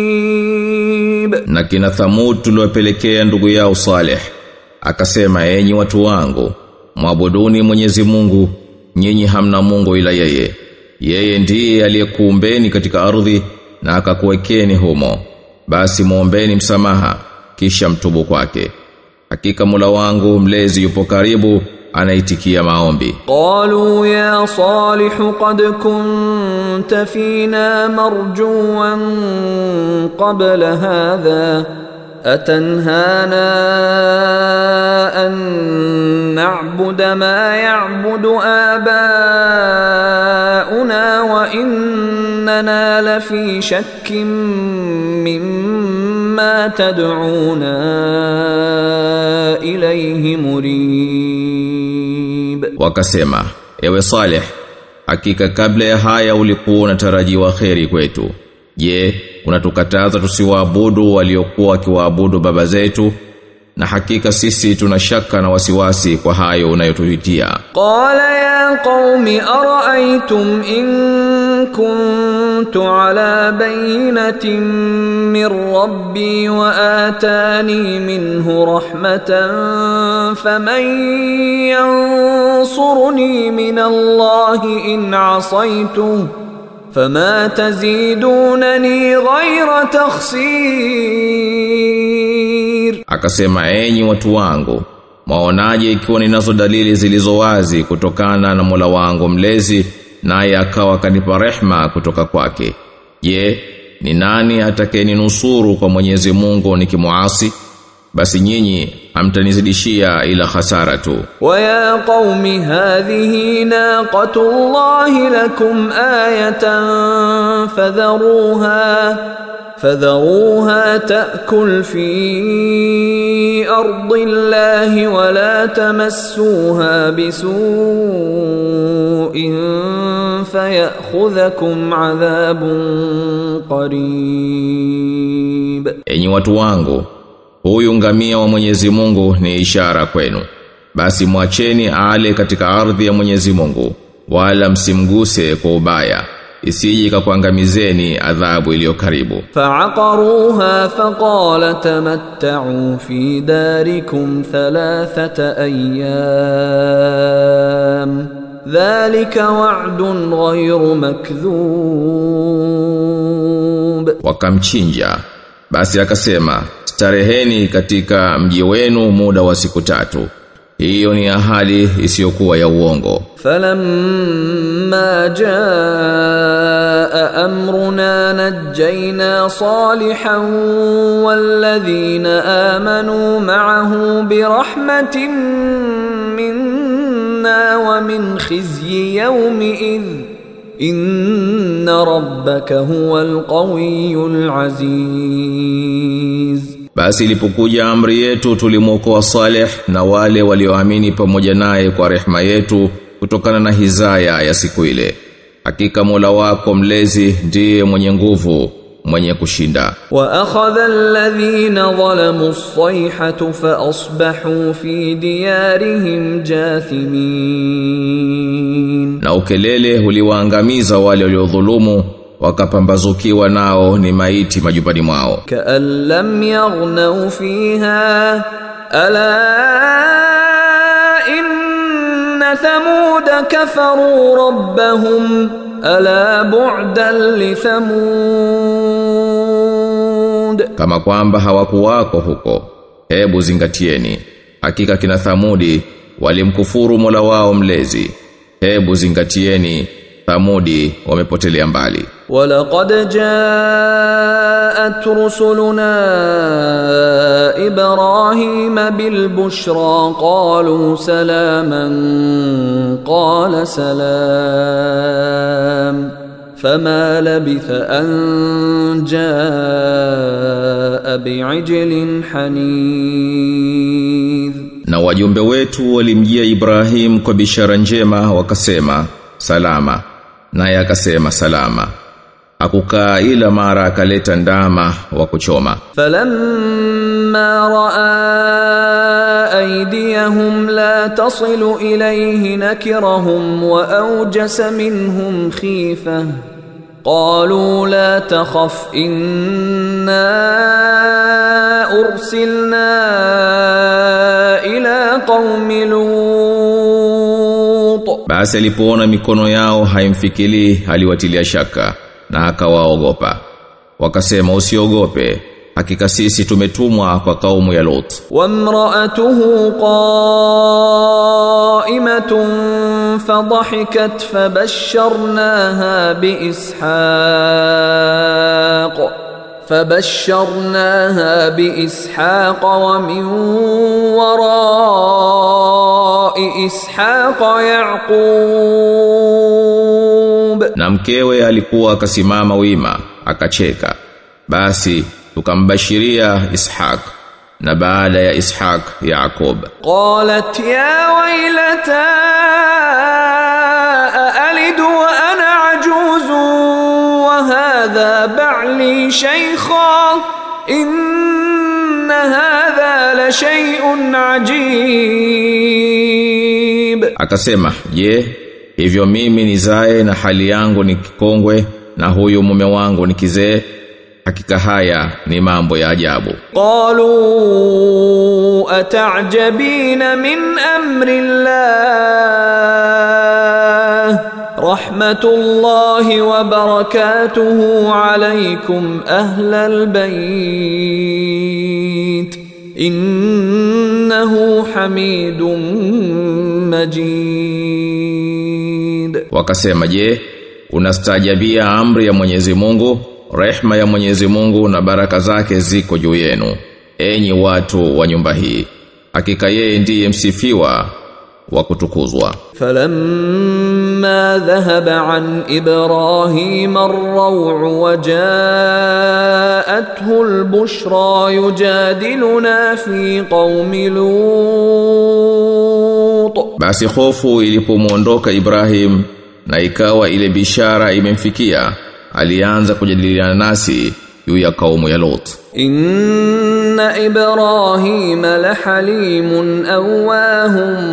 Na kina Thamud tuliwapelekea ndugu yao Saleh. Akasema enyi watu wangu, mwabuduni Mwenyezi Mungu, nyinyi hamna Mungu ila yeye. Yeye ndiye aliyekuumbeni katika ardhi na akakuwekeni humo. Basi muombeni msamaha kisha mtubu kwake. Hakika Mola wangu mlezi yupo karibu anaitikia maombi qalu ya salih qad kunta fina marjuan qabla hadha atanhana an أتنهانا أن نعبد ما يعبد آباؤنا وإننا لفي شك مما تدعونا إليه مريد wakasema ewe Saleh hakika kabla ya haya ulikuwa unatarajiwa kheri kwetu. Je unatukataza tusiwaabudu waliokuwa wakiwaabudu baba zetu? Na hakika sisi tuna shaka na wasiwasi kwa hayo unayotuhitia. Qala ya qaumi araaitum in كنت على بينة من ربي وآتاني منه رحمة فمن ينصرني من الله إن عصيته فما تزيدونني غير تخسير Akasema enyi watu wangu, maonaje ikiwa ninazo dalili zilizo wazi kutokana na Mola wangu mlezi naye akawa kanipa rehma kutoka kwake. Je ni nani atakayeninusuru kwa Mwenyezi Mungu nikimuasi basi nyinyi amtanizidishia ila hasara tu. Wa ya qaumi hadhihi naqatullahi lakum ayatan fadharuha. فذروها تأكل في أرض الله ولا تمسوها بسوء فيأخذكم عذاب قريب Enyi watu wangu, huyu ngamia wa Mwenyezi Mungu ni ishara kwenu. Basi mwacheni ale katika ardhi ya Mwenyezi Mungu, wala msimguse kwa ubaya, isiji kakuangamizeni adhabu iliyo karibu. Fa'aqaruha faqala tamatta'u fi darikum thalathata ayyam. Dhalika wa'dun ghayru makdhub. Wakamchinja. Basi akasema stareheni katika mji wenu muda wa siku tatu. Hiyo ni ahadi isiyokuwa ya uongo. فلما جاء أمرنا نجينا صالحا والذين آمنوا معه برحمة منا ومن خزي يومئذ إن ربك هو القوي العزيز Basi ilipokuja amri yetu tulimwokoa Saleh na wale walioamini pamoja naye kwa rehma yetu kutokana na hizaya ya siku ile. Hakika Mola wako mlezi ndiye mwenye nguvu mwenye kushinda. Wa akhadha alladhina zalamu as-sayhatu fa asbahu fi diyarihim jathimin. Na ukelele uliwaangamiza wale waliodhulumu wakapambazukiwa nao ni maiti majumbani mwao. Ka'allam yaghnau fiha ala inna thamud kafaru rabbahum ala bu'dan li thamud. Kama kwamba hawakuwako huko hebu zingatieni hakika kina thamudi walimkufuru Mola wao mlezi. Hebu zingatieni thamudi wamepotelea mbali. ولقد جاءت رسلنا إبراهيم بالبشرى قالوا سلاما قال سلام فما لبث أن جاء بعجل حنيذ Na wajumbe wetu walimjia Ibrahim kwa bishara njema wakasema salama. Naye akasema salama. akukaa ila mara akaleta ndama wa kuchoma. Falamma raa aydiyahum la tasilu ilayhi nakirahum wa awjasa minhum khifa. Qalu la takhaf inna ursilna ila qaumi lut. Basi alipoona mikono yao haimfikili aliwatilia shaka. Na akawaogopa. Wakasema usiogope, hakika sisi tumetumwa kwa kaumu ya Lot. وامرأته قائمة فضحكت فبشرناها بإسحاق فبشرناها بإسحاق ومن وراء إسحاق يعقوب na mkewe alikuwa akasimama wima akacheka basi tukambashiria Ishaq na baada ya Ishaq Yakob قالت يا ويلتى أألد وأنا عجوز وهذا بعلي شيخا إن هذا لشيء عجيب akasema je Hivyo mimi nizae na hali yangu ni kikongwe na huyu mume wangu ni kizee hakika haya ni mambo ya ajabu. Qalu atajabina min amri llah rahmatullahi wa barakatuhu alaykum ahla albayt innahu hamidum majid. Wakasema je, unastajabia amri ya Mwenyezi Mungu, rehma ya Mwenyezi Mungu na baraka zake ziko juu yenu, enyi watu wa nyumba hii. Hakika yeye ndiye msifiwa wa kutukuzwa. Falamma dhahaba an Ibrahim ar-rawu wa al-bushra yujadiluna fi qaumi Lut. Basi hofu ilipomuondoka Ibrahim na ikawa ile bishara imemfikia alianza kujadiliana nasi juu ya kaumu ya Lot Inna Ibrahim lahalimun awahum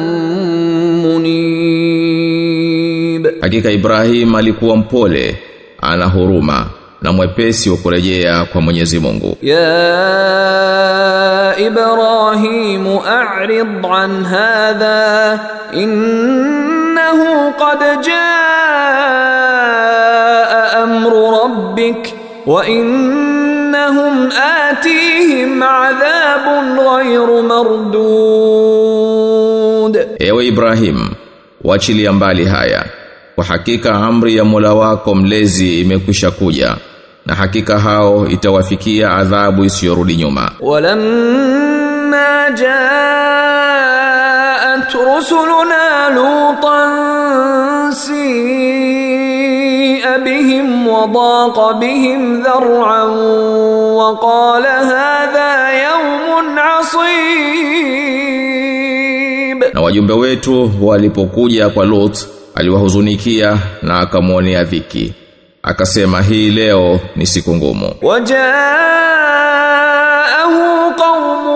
munib Hakika Ibrahim alikuwa mpole ana huruma na mwepesi wa kurejea kwa Mwenyezi Mungu. Ya Ibrahim a'rid an hadha انه قد جاء أمر ربك وانهم اتيهم عذاب غير مردود Ewe Ibrahim, wachilia mbali haya. Kwa hakika amri ya Mola wako mlezi imekwisha kuja na hakika hao itawafikia adhabu isiyorudi nyuma. ولما جاءت رسلنا لوطا سيء بهم وضاق بهم ذرعا وقال هذا يوم عصيب Na wajumbe wetu walipokuja kwa Lot, aliwahuzunikia na akamwonea dhiki. Akasema hii leo ni siku ngumu. وجاءه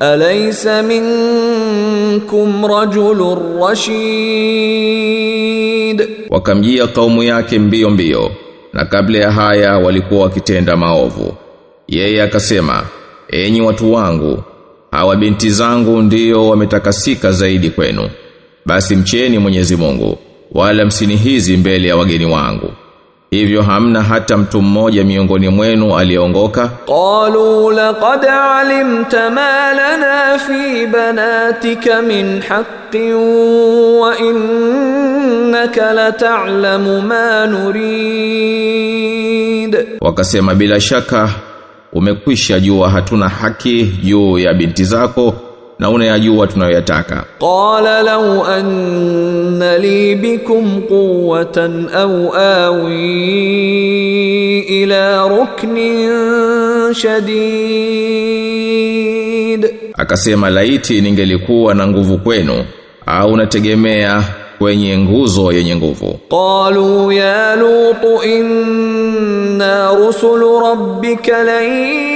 alaysa minkum rajulur rashid wakamjia kaumu yake mbio mbio na kabla ya haya walikuwa wakitenda maovu. Yeye akasema enyi watu wangu hawa binti zangu ndiyo wametakasika zaidi kwenu. Basi mcheni Mwenyezi Mungu wala msinihizi mbele ya wageni wangu hivyo hamna hata mtu mmoja miongoni mwenu aliongoka qalu laqad alimta ma lana fi banatika min haqqin wa innaka lata'lamu ma nurid. Wakasema bila shaka umekwisha jua hatuna haki juu ya binti zako na unayajua tunayoyataka. Qala law anna li bikum quwwatan aw awi ila ruknin shadid. Akasema laiti ningelikuwa na nguvu kwenu au nategemea kwenye nguzo yenye nguvu. Qalu ya lutu inna rusulu rabbika lain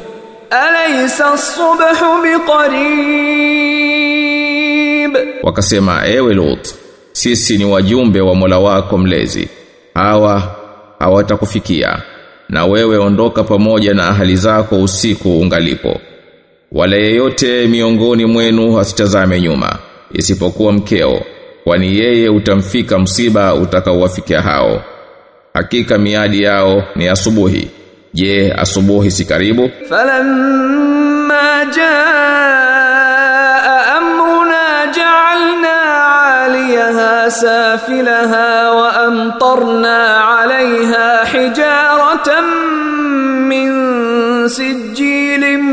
alaysa as-subhu biqarib. Wakasema ewe lut sisi ni wajumbe wa Mola wako mlezi. Hawa hawatakufikia na wewe ondoka pamoja na ahali zako usiku ungalipo. Wala yeyote miongoni mwenu asitazame nyuma isipokuwa mkeo kwani yeye utamfika msiba utakaowafikia hao. Hakika miadi yao ni asubuhi je asubuhi si karibu? Falamma jaa amruna ja'alna 'aliyaha safilaha wa amtarna 'alayha hijaratan min sijilin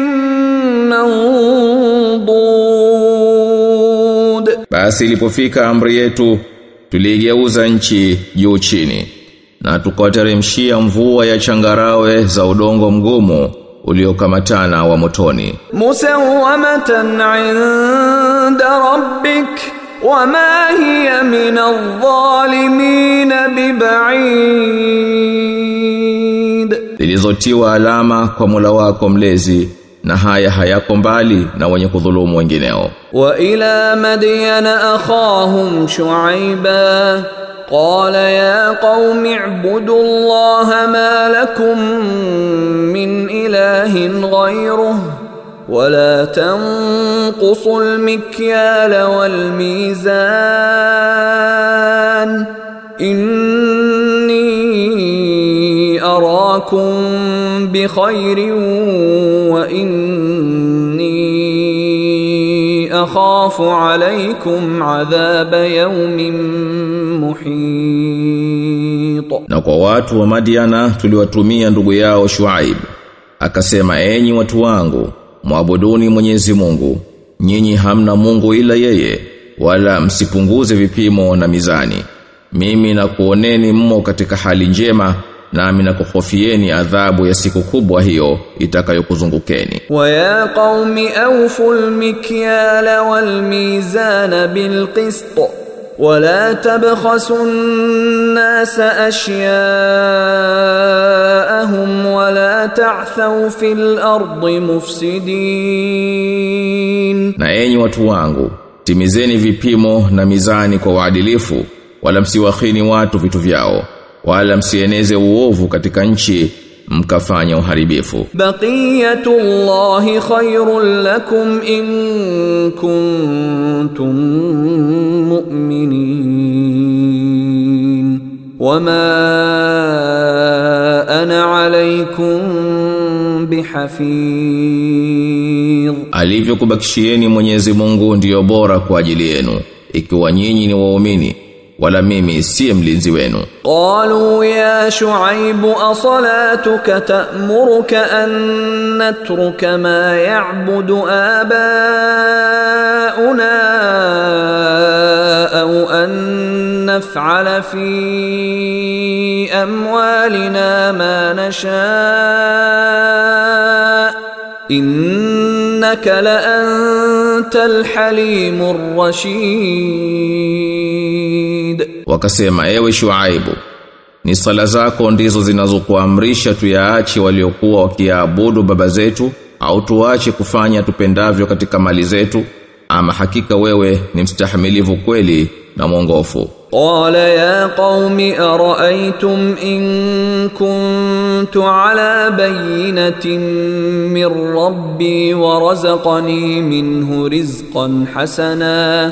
mandud basi ilipofika amri yetu tuligeuza nchi juu chini na tukateremshia mvua ya changarawe za udongo mgumu uliokamatana wa motoni. Musawamatan 'inda rabbik wama hiya min adh-dhalimin biba'id. Zilizotiwa alama kwa Mola wako mlezi na haya hayako mbali na wenye kudhulumu wengineo. Wa ila madyana akhahum shu'aiba قال يا قوم اعبدوا الله ما لكم من إله غيره ولا تنقصوا المكيال والميزان إني أراكم بخير وإني akhafu alaykum adhab yawmin muhit. Na kwa watu wa Madiana tuliwatumia ndugu yao Shuaib akasema enyi watu wangu muabuduni Mwenyezi Mungu nyinyi hamna Mungu ila yeye wala msipunguze vipimo na mizani mimi nakuoneni mmo katika hali njema nami nakuhofieni adhabu ya siku kubwa hiyo itakayokuzungukeni. ويا قوم أوفوا المكيال والميزان بالقسط ولا تبخسوا الناس أشياءهم ولا تعثوا في الأرض مفسدين Na enyi watu wangu, timizeni vipimo na mizani kwa uadilifu, wala msiwakhini watu vitu vyao, wala msieneze uovu katika nchi mkafanya uharibifu. Baqiyatullahi khairul lakum in kuntum mu'minin. Wama ana alaykum bihafiz alivyokubakishieni Mwenyezi Mungu ndiyo bora kwa ajili yenu ikiwa nyinyi ni waumini. wala mimi siye mlinzi wenu. قالوا يا شعيب أصلاتك تأمرك أن نترك ما يعبد آباؤنا أو أن نفعل في أموالنا ما نشاء إنك لأنت الحليم الرشيد Wakasema ewe Shuaibu, ni sala zako ndizo zinazokuamrisha tuyaache waliokuwa wakiabudu baba zetu au tuache kufanya tupendavyo katika mali zetu ama hakika wewe ni mstahimilivu kweli na mwongofu. قال يا قوم أرأيتم إن كنت على بينة من ربي ورزقني منه رزقا حسنا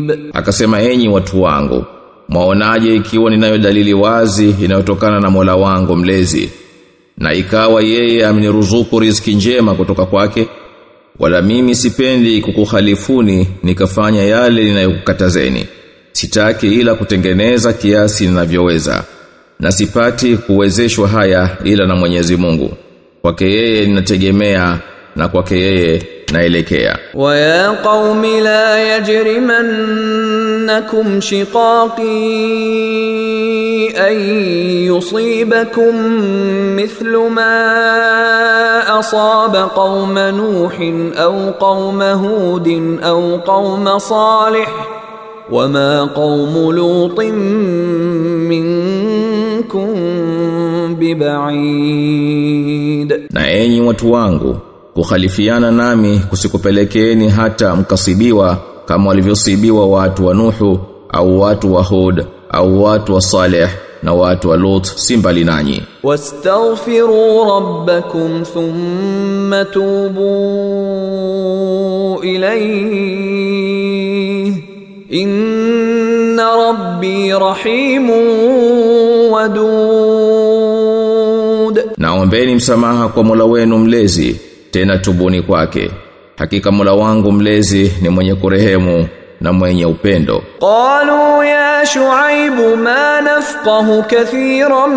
mujib akasema enyi watu wangu mwaonaje ikiwa ninayo dalili wazi inayotokana na Mola wangu mlezi? Na ikawa yeye ameniruzuku riziki njema kutoka kwake wala mimi sipendi kukuhalifuni nikafanya yale ninayokukatazeni. Sitaki ila kutengeneza kiasi ninavyoweza na sipati kuwezeshwa haya ila na Mwenyezi Mungu. Kwake yeye ninategemea na kwake yeye naelekea wa ya qaumi la yajrimannakum shiqaqi an yusibakum mithlu ma asaba qauma nuhin au qauma hudin au qauma salih wama qaumu lutin minkum bibaid na enyi watu wangu kukhalifiana nami kusikupelekeeni hata mkasibiwa kama walivyosibiwa watu wa Nuhu au watu wa Hud au watu wa Saleh na watu wa Lot si mbali nanyi. Wastaghfiru rabbakum thumma tubu ilayhi. Inna rabbi rahimun wadud, naombeni msamaha kwa Mola wenu mlezi tena tubuni kwake hakika Mola wangu mlezi ni mwenye kurehemu na mwenye upendo قالوا يا شعيب ما نفقه كثيرا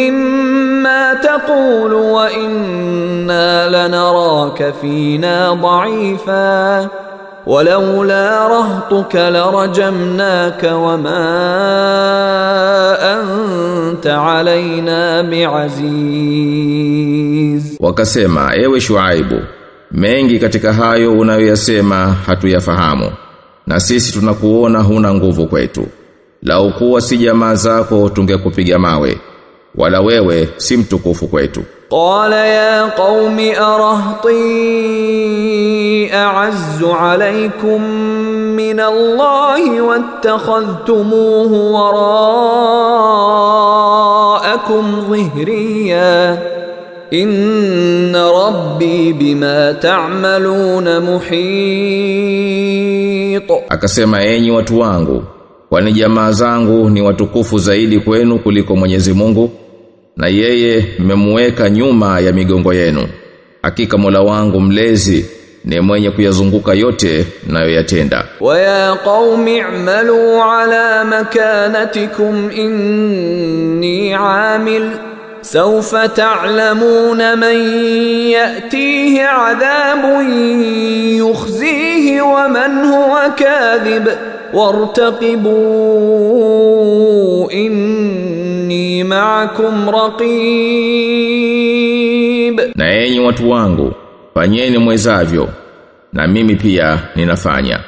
مما تقول وإنا لنراك فينا ضعيفا ولولا رهطك لرجمناك وما أنت علينا بعزيز Wakasema, ewe Shuaibu, mengi katika hayo unayoyasema hatuyafahamu. Na sisi tunakuona huna nguvu kwetu. Lau kuwa si jamaa zako tungekupiga mawe. Wala wewe si mtukufu kwetu. Qala ya qaumi arahti a'azzu alaykum min Allahi wattakhadhtumuhu wara'akum dhihriyan inna rabbi bima ta'maluna muhit akasema enyi watu wangu kwani jamaa zangu ni watukufu zaidi kwenu kuliko Mwenyezi Mungu na yeye mmemweka nyuma ya migongo yenu. Hakika Mola wangu mlezi ni mwenye kuyazunguka yote nayoyatenda. Wa ya qaumi i'malu ala makanatikum inni amil. سوف تعلمون من يأتيه عذاب يخزيه ومن هو كاذب وارتقبوا إني معكم رقيب na enyi watu wangu fanyeni mwezavyo na mimi pia ninafanya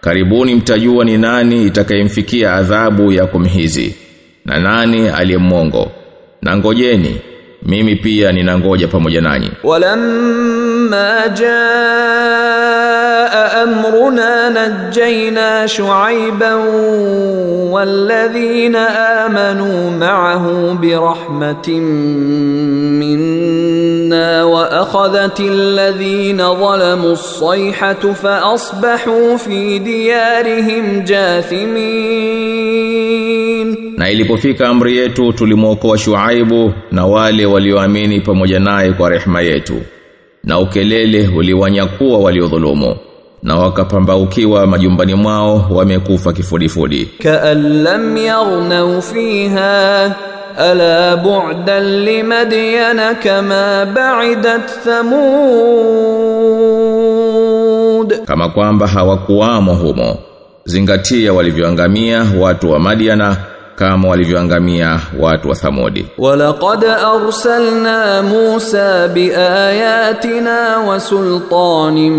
karibuni mtajua ni nani itakayemfikia adhabu ya kumhizi na nani aliyemmongo na ngojeni mimi pia ninangoja pamoja nanyi ولما جاء أمرنا نجينا شعيبا والذين آمنوا معه برحمة منا وأخذت الذين ظلموا الصيحة فأصبحوا في ديارهم جاثمين na ilipofika amri yetu tulimwokoa Shuaibu na wale walioamini pamoja naye kwa rehma yetu. Na ukelele uliwanyakuwa waliodhulumu. Na wakapambaukiwa majumbani mwao wamekufa kifudifudi. Ka'an yaghnau fiha ala bu'dan limadyana kama ba'idat thamud. Kama kwamba hawakuwamo humo. Zingatia walivyoangamia watu wa Madiana kama walivyoangamia watu wa Thamodi. Walaqad arsalna Musa biayatina wa sultanin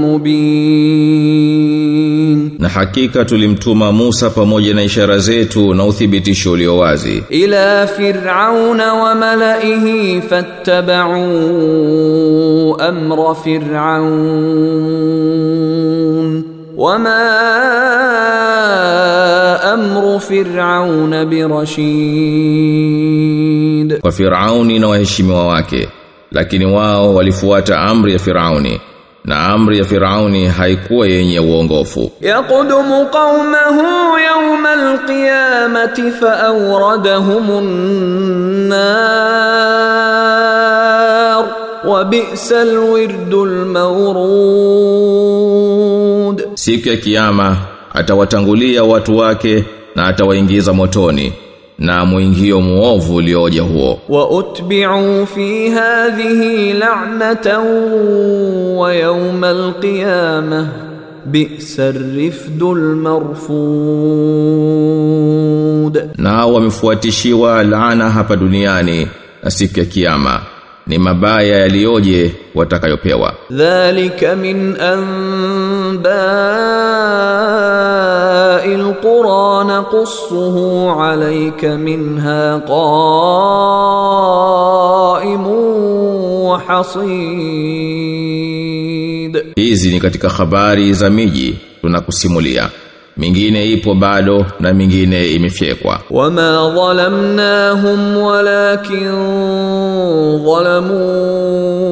mubin, na hakika tulimtuma Musa pamoja na ishara zetu na uthibitisho ulio wazi. Ila fir'auna wa malaihi fattabau amra fir'aun wama fir'auna birashid kwa fir'auni na waheshimiwa wake lakini wao walifuata amri ya fir'auni na amri ya Firauni haikuwa yenye uongofu. Yaqudumu qaumahu yawma alqiyamati fa awradahum an-nar wa bi'sa alwirdu almawrud Siku ya kiyama atawatangulia watu wake na atawaingiza motoni na mwingio muovu ulioja huo. Wa utbi'u fi hadhihi la'natan wa yawm al-qiyamah bi'sa rifdul marfud. Na wamefuatishiwa laana hapa duniani na siku ya kiyama ni mabaya yaliyoje watakayopewa. Dhalika min anba'il qurana qussuhu alayka minha qa'imu wa hasid. Hizi ni katika habari za miji tunakusimulia. Mingine ipo bado na mingine imefyekwa. وما ظلمناهم ولكن ظلموا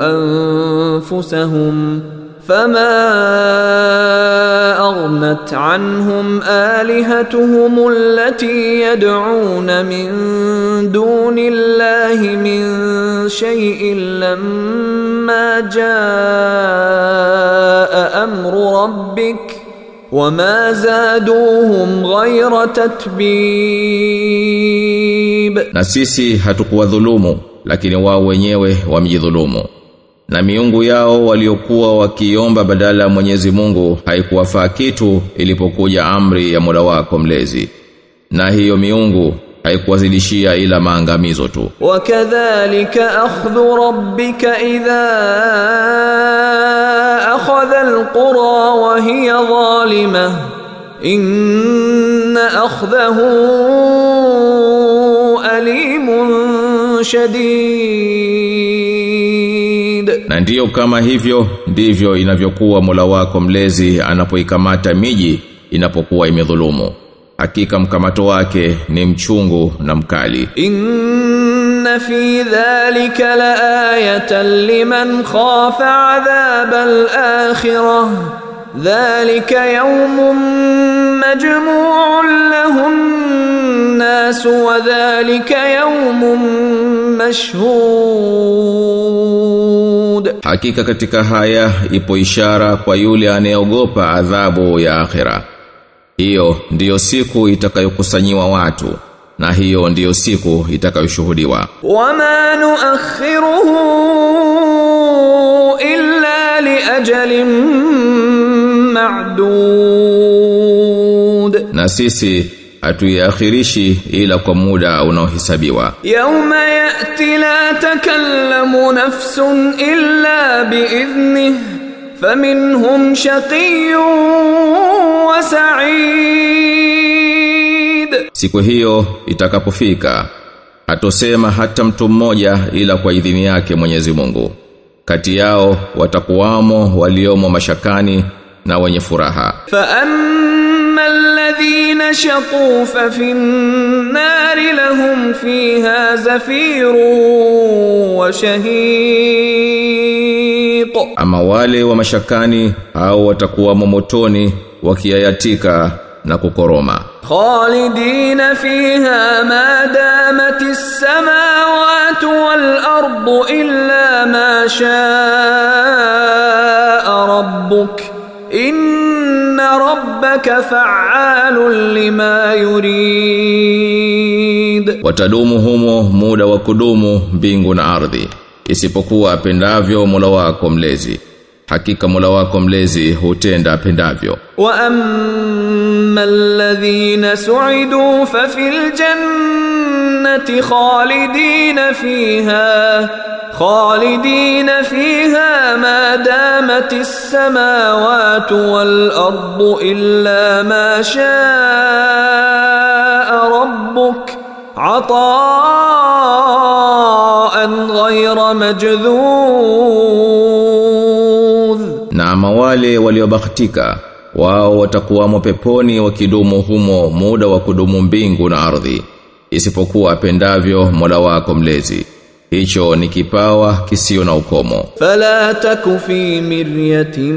انفسهم فما اغنت عنهم الهتهم التي يدعون من دون الله من شيء لما جاء أمر ربك wama zaduhum ghayra tatbib na sisi hatukuwadhulumu lakini wao wenyewe wamjidhulumu na miungu yao waliokuwa wakiomba badala ya Mwenyezi Mungu haikuwafaa kitu ilipokuja amri ya Mola wako mlezi. Na hiyo miungu haikuwazidishia ila maangamizo tu. Wakadhalika akhdhu rabbika idha akhadha alqura wa hiya zalima. Inna akhdahu alimun shadid. Na ndiyo kama hivyo ndivyo inavyokuwa Mola wako mlezi anapoikamata miji inapokuwa imedhulumu hakika mkamato wake ni mchungu na mkali. Inna fi dhalika laayatan liman khafa adhabal akhirah. Dhalika yawmun majmu'un lahum nas wa dhalika yawmun mashhud. Hakika katika haya ipo ishara kwa yule anayeogopa adhabu ya akhirah hiyo ndiyo siku itakayokusanyiwa watu na hiyo ndiyo siku itakayoshuhudiwa. Wama nuakhiruhu illa liajalin ma'dud. Na sisi hatuiakhirishi ila kwa muda unaohesabiwa. Yauma ya'ti la takallamu nafsun illa biidhnihi faminhum shaqiyyun wa sa'id siku hiyo itakapofika hatosema hata mtu mmoja ila kwa idhini yake Mwenyezi Mungu. Kati yao watakuwamo waliomo mashakani na wenye furaha. Fa ammal الذين شقوا ففي النار لهم فيها زفير وشهيق. أما والي ومشكاني أو تقوى ممتوني وكياتيكا نكوكوروما خالدين فيها ما دامت السماوات والأرض إلا ما شاء ربك. إن inna rabbaka fa'alun lima yurid. Watadumu humo muda wa kudumu mbingu na ardhi isipokuwa apendavyo Mola wako mlezi. Hakika Mola wako mlezi hutenda apendavyo. واما الذين سعدوا ففي الجنه خالدين فيها خالدين فيها ما دامت السماوات والارض الا ما شاء ربك Na ama wale waliobahatika wao watakuwa peponi wakidumu humo muda wa kudumu mbingu na ardhi. Isipokuwa apendavyo Mola wako mlezi. Hicho ni kipawa kisio na ukomo. Fala takufi miryatin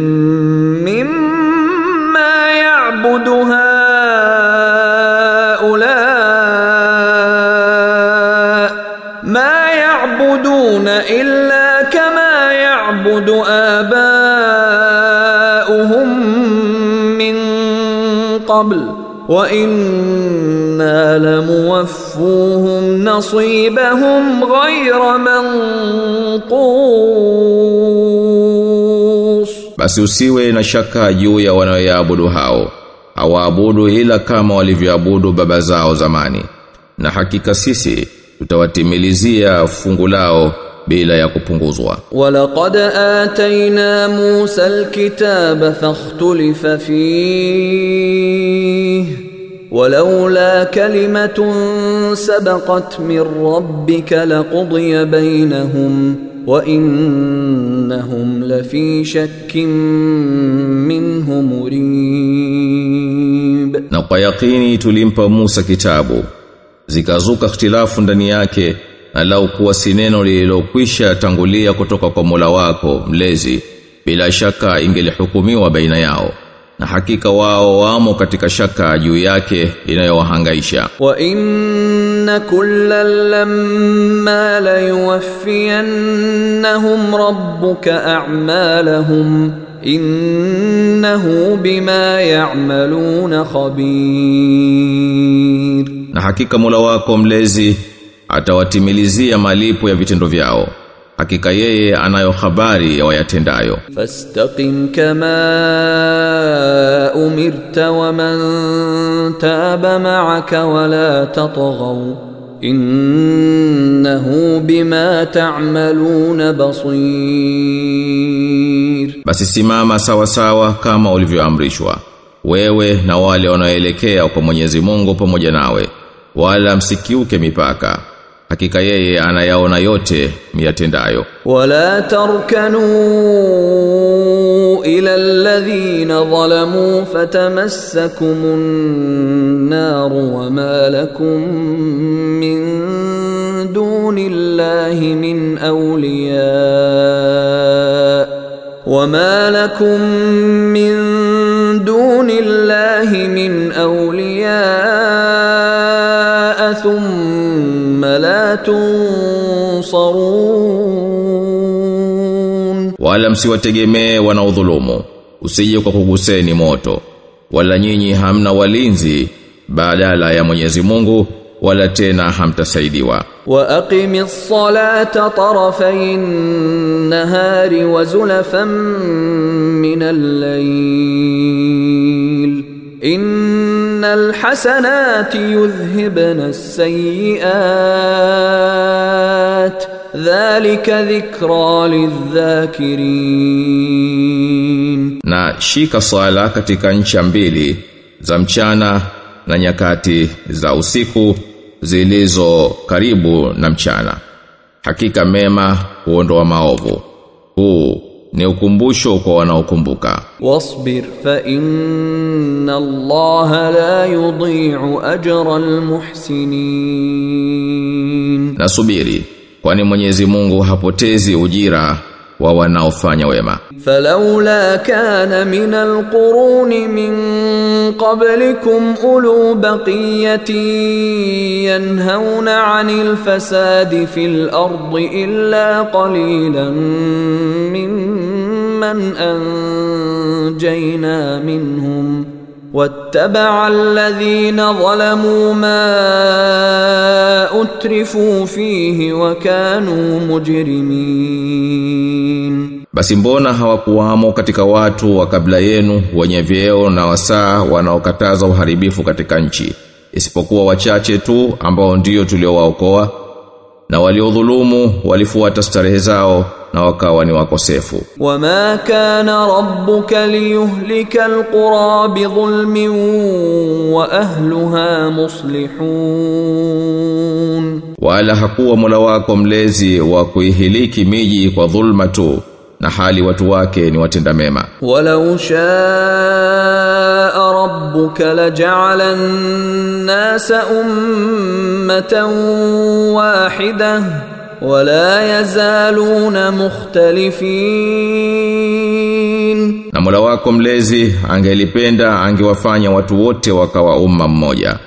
mimma ya'budu haula. يعبدون إلا كما يعبد آباؤهم من قبل وإنا لموفوهم نصيبهم غير منقوص Basi usiwe na shaka juu ya wanaoyaabudu hao. Hawaabudu ila kama walivyoabudu baba zao zamani. Na hakika sisi tutawatimilizia fungu lao bila ya kupunguzwa. ولقد آتينا موسى الكتاب فاختلف فيه ولولا كلمة سبقت من ربك لقضي بينهم وإنهم لفي شك منه مريب Na kwa yakini tulimpa Musa kitabu. zikazuka ikhtilafu ndani yake alau kuwa si neno lililokwisha tangulia kutoka kwa Mola wako mlezi bila shaka ingelihukumiwa baina yao. Na hakika wao wamo katika shaka juu yake inayowahangaisha. Wa inna kullal lamma la yuwaffiyannahum rabbuka a'malahum innahu bima ya'maluna khabir na hakika Mola wako mlezi atawatimilizia malipo ya vitendo vyao. Hakika yeye anayo habari ya wayatendayo. Fastaqim kama umirta wa man taba ma'aka wa la tatghaw. Innahu bima ta'maluna basir. Basi simama sawa sawa kama ulivyoamrishwa. Wewe na wale wanaoelekea kwa Mwenyezi Mungu pamoja nawe. wala msikiuke mipaka hakika yeye anayaona yote miyatendayo wala tarkanu ila alladhina zalamu fatamassakum an-nar wa ma lakum min dunillahi min awliya wa ma lakum min dunillahi min awliya ثم لا تنصرون Wala msiwategemee wanaodhulumu. Usije kwa kuguseni moto. Wala nyinyi hamna walinzi badala ya Mwenyezi Mungu wala tena hamtasaidiwa. وأقم الصلاة طرفي النهار وزلفا من الليل إن alhasanati yudhhibna as-sayyi'at dhalika dhikra lidh-dhakirin, na shika swala katika ncha mbili za mchana na nyakati za usiku zilizo karibu na mchana. Hakika mema huondoa maovu. Huu ni ukumbusho kwa wanaokumbuka. Wasbir fa inna Allah la yudhi'u ajra almuhsinin. Nasubiri kwani Mwenyezi Mungu hapotezi ujira. wa wanaofanya wema. فلولا كان من القرون من قبلكم أولو بقية ينهون عن الفساد في الأرض إلا قليلا ممن أنجينا منهم واتبع الذين ظلموا ما أترفوا فيه وكانوا مجرمين Basi mbona hawakuwamo katika watu wa kabla yenu wenye vyeo na wasaa wanaokataza uharibifu katika nchi isipokuwa wachache tu ambao ndio tuliowaokoa na waliodhulumu walifuata starehe zao na wakawa ni wakosefu. Wama kana rabbuka liyuhlika alqura bidhulmin wa ahliha muslihun. Wala hakuwa mola wako mlezi wa kuihiliki miji kwa dhulma tu na hali watu wake ni watenda mema. Walau shaa rabbuka laja'ala an-nasa ummatan wahidah wala yazaluna mukhtalifin. Na Mola wako mlezi angelipenda angewafanya watu wote wakawa umma mmoja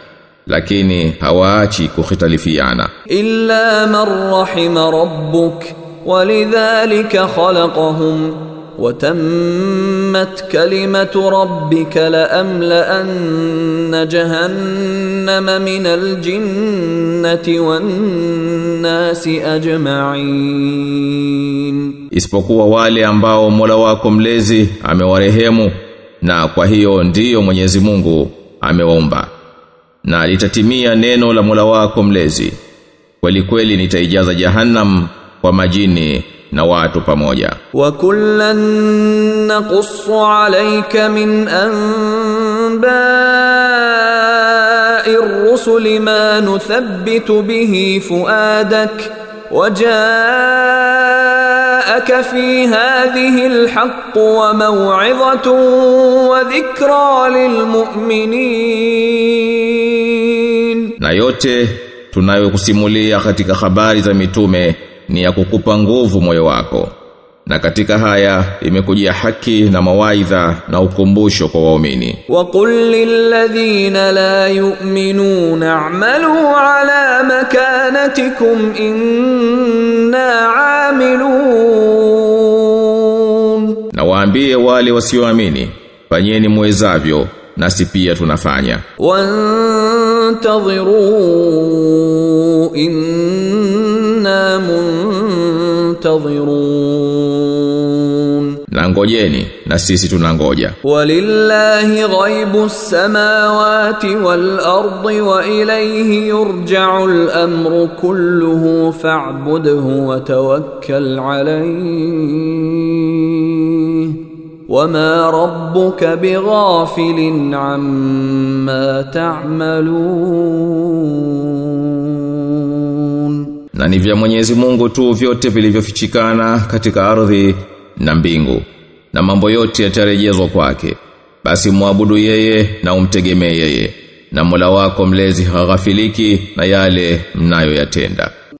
lakini hawaachi kukhitalifiana. Illa man rahima rabbuka ولذلك خلقهم وتمت كلمة ربك rabbika la amla anna jahannama min ajma'in isipokuwa wale ambao Mola wako mlezi amewarehemu na kwa hiyo ndiyo Mwenyezi Mungu amewaumba. Na litatimia neno la Mola wako mlezi. Kweli kweli nitaijaza jahannam kwa majini na watu pamoja وكلا نقص عليك من أنباء الرسل ما نثبت به فؤادك وجاءك في هذه الحق وموعظة وذكرى للمؤمنين na yote tunayokusimulia katika habari za mitume ni ya kukupa nguvu moyo wako. Na katika haya imekujia haki na mawaidha na ukumbusho kwa waumini. Wa qul lil ladhina la yu'minuna a'malu ala makanatikum inna 'amilun. Na waambie wale wasioamini fanyeni muwezavyo nasi pia tunafanya. Wa wantadhiru inna منتظرون. نانغojeni na sisi ولله غيب السماوات والارض واليه يرجع الامر كله فاعبده وتوكل عليه وما ربك بغافل عما تعملون na ni vya Mwenyezi Mungu tu vyote vilivyofichikana katika ardhi na mbingu na mambo yote yatarejezwa kwake. Basi muabudu yeye na umtegemee yeye na Mola wako mlezi haghafiliki na yale mnayoyatenda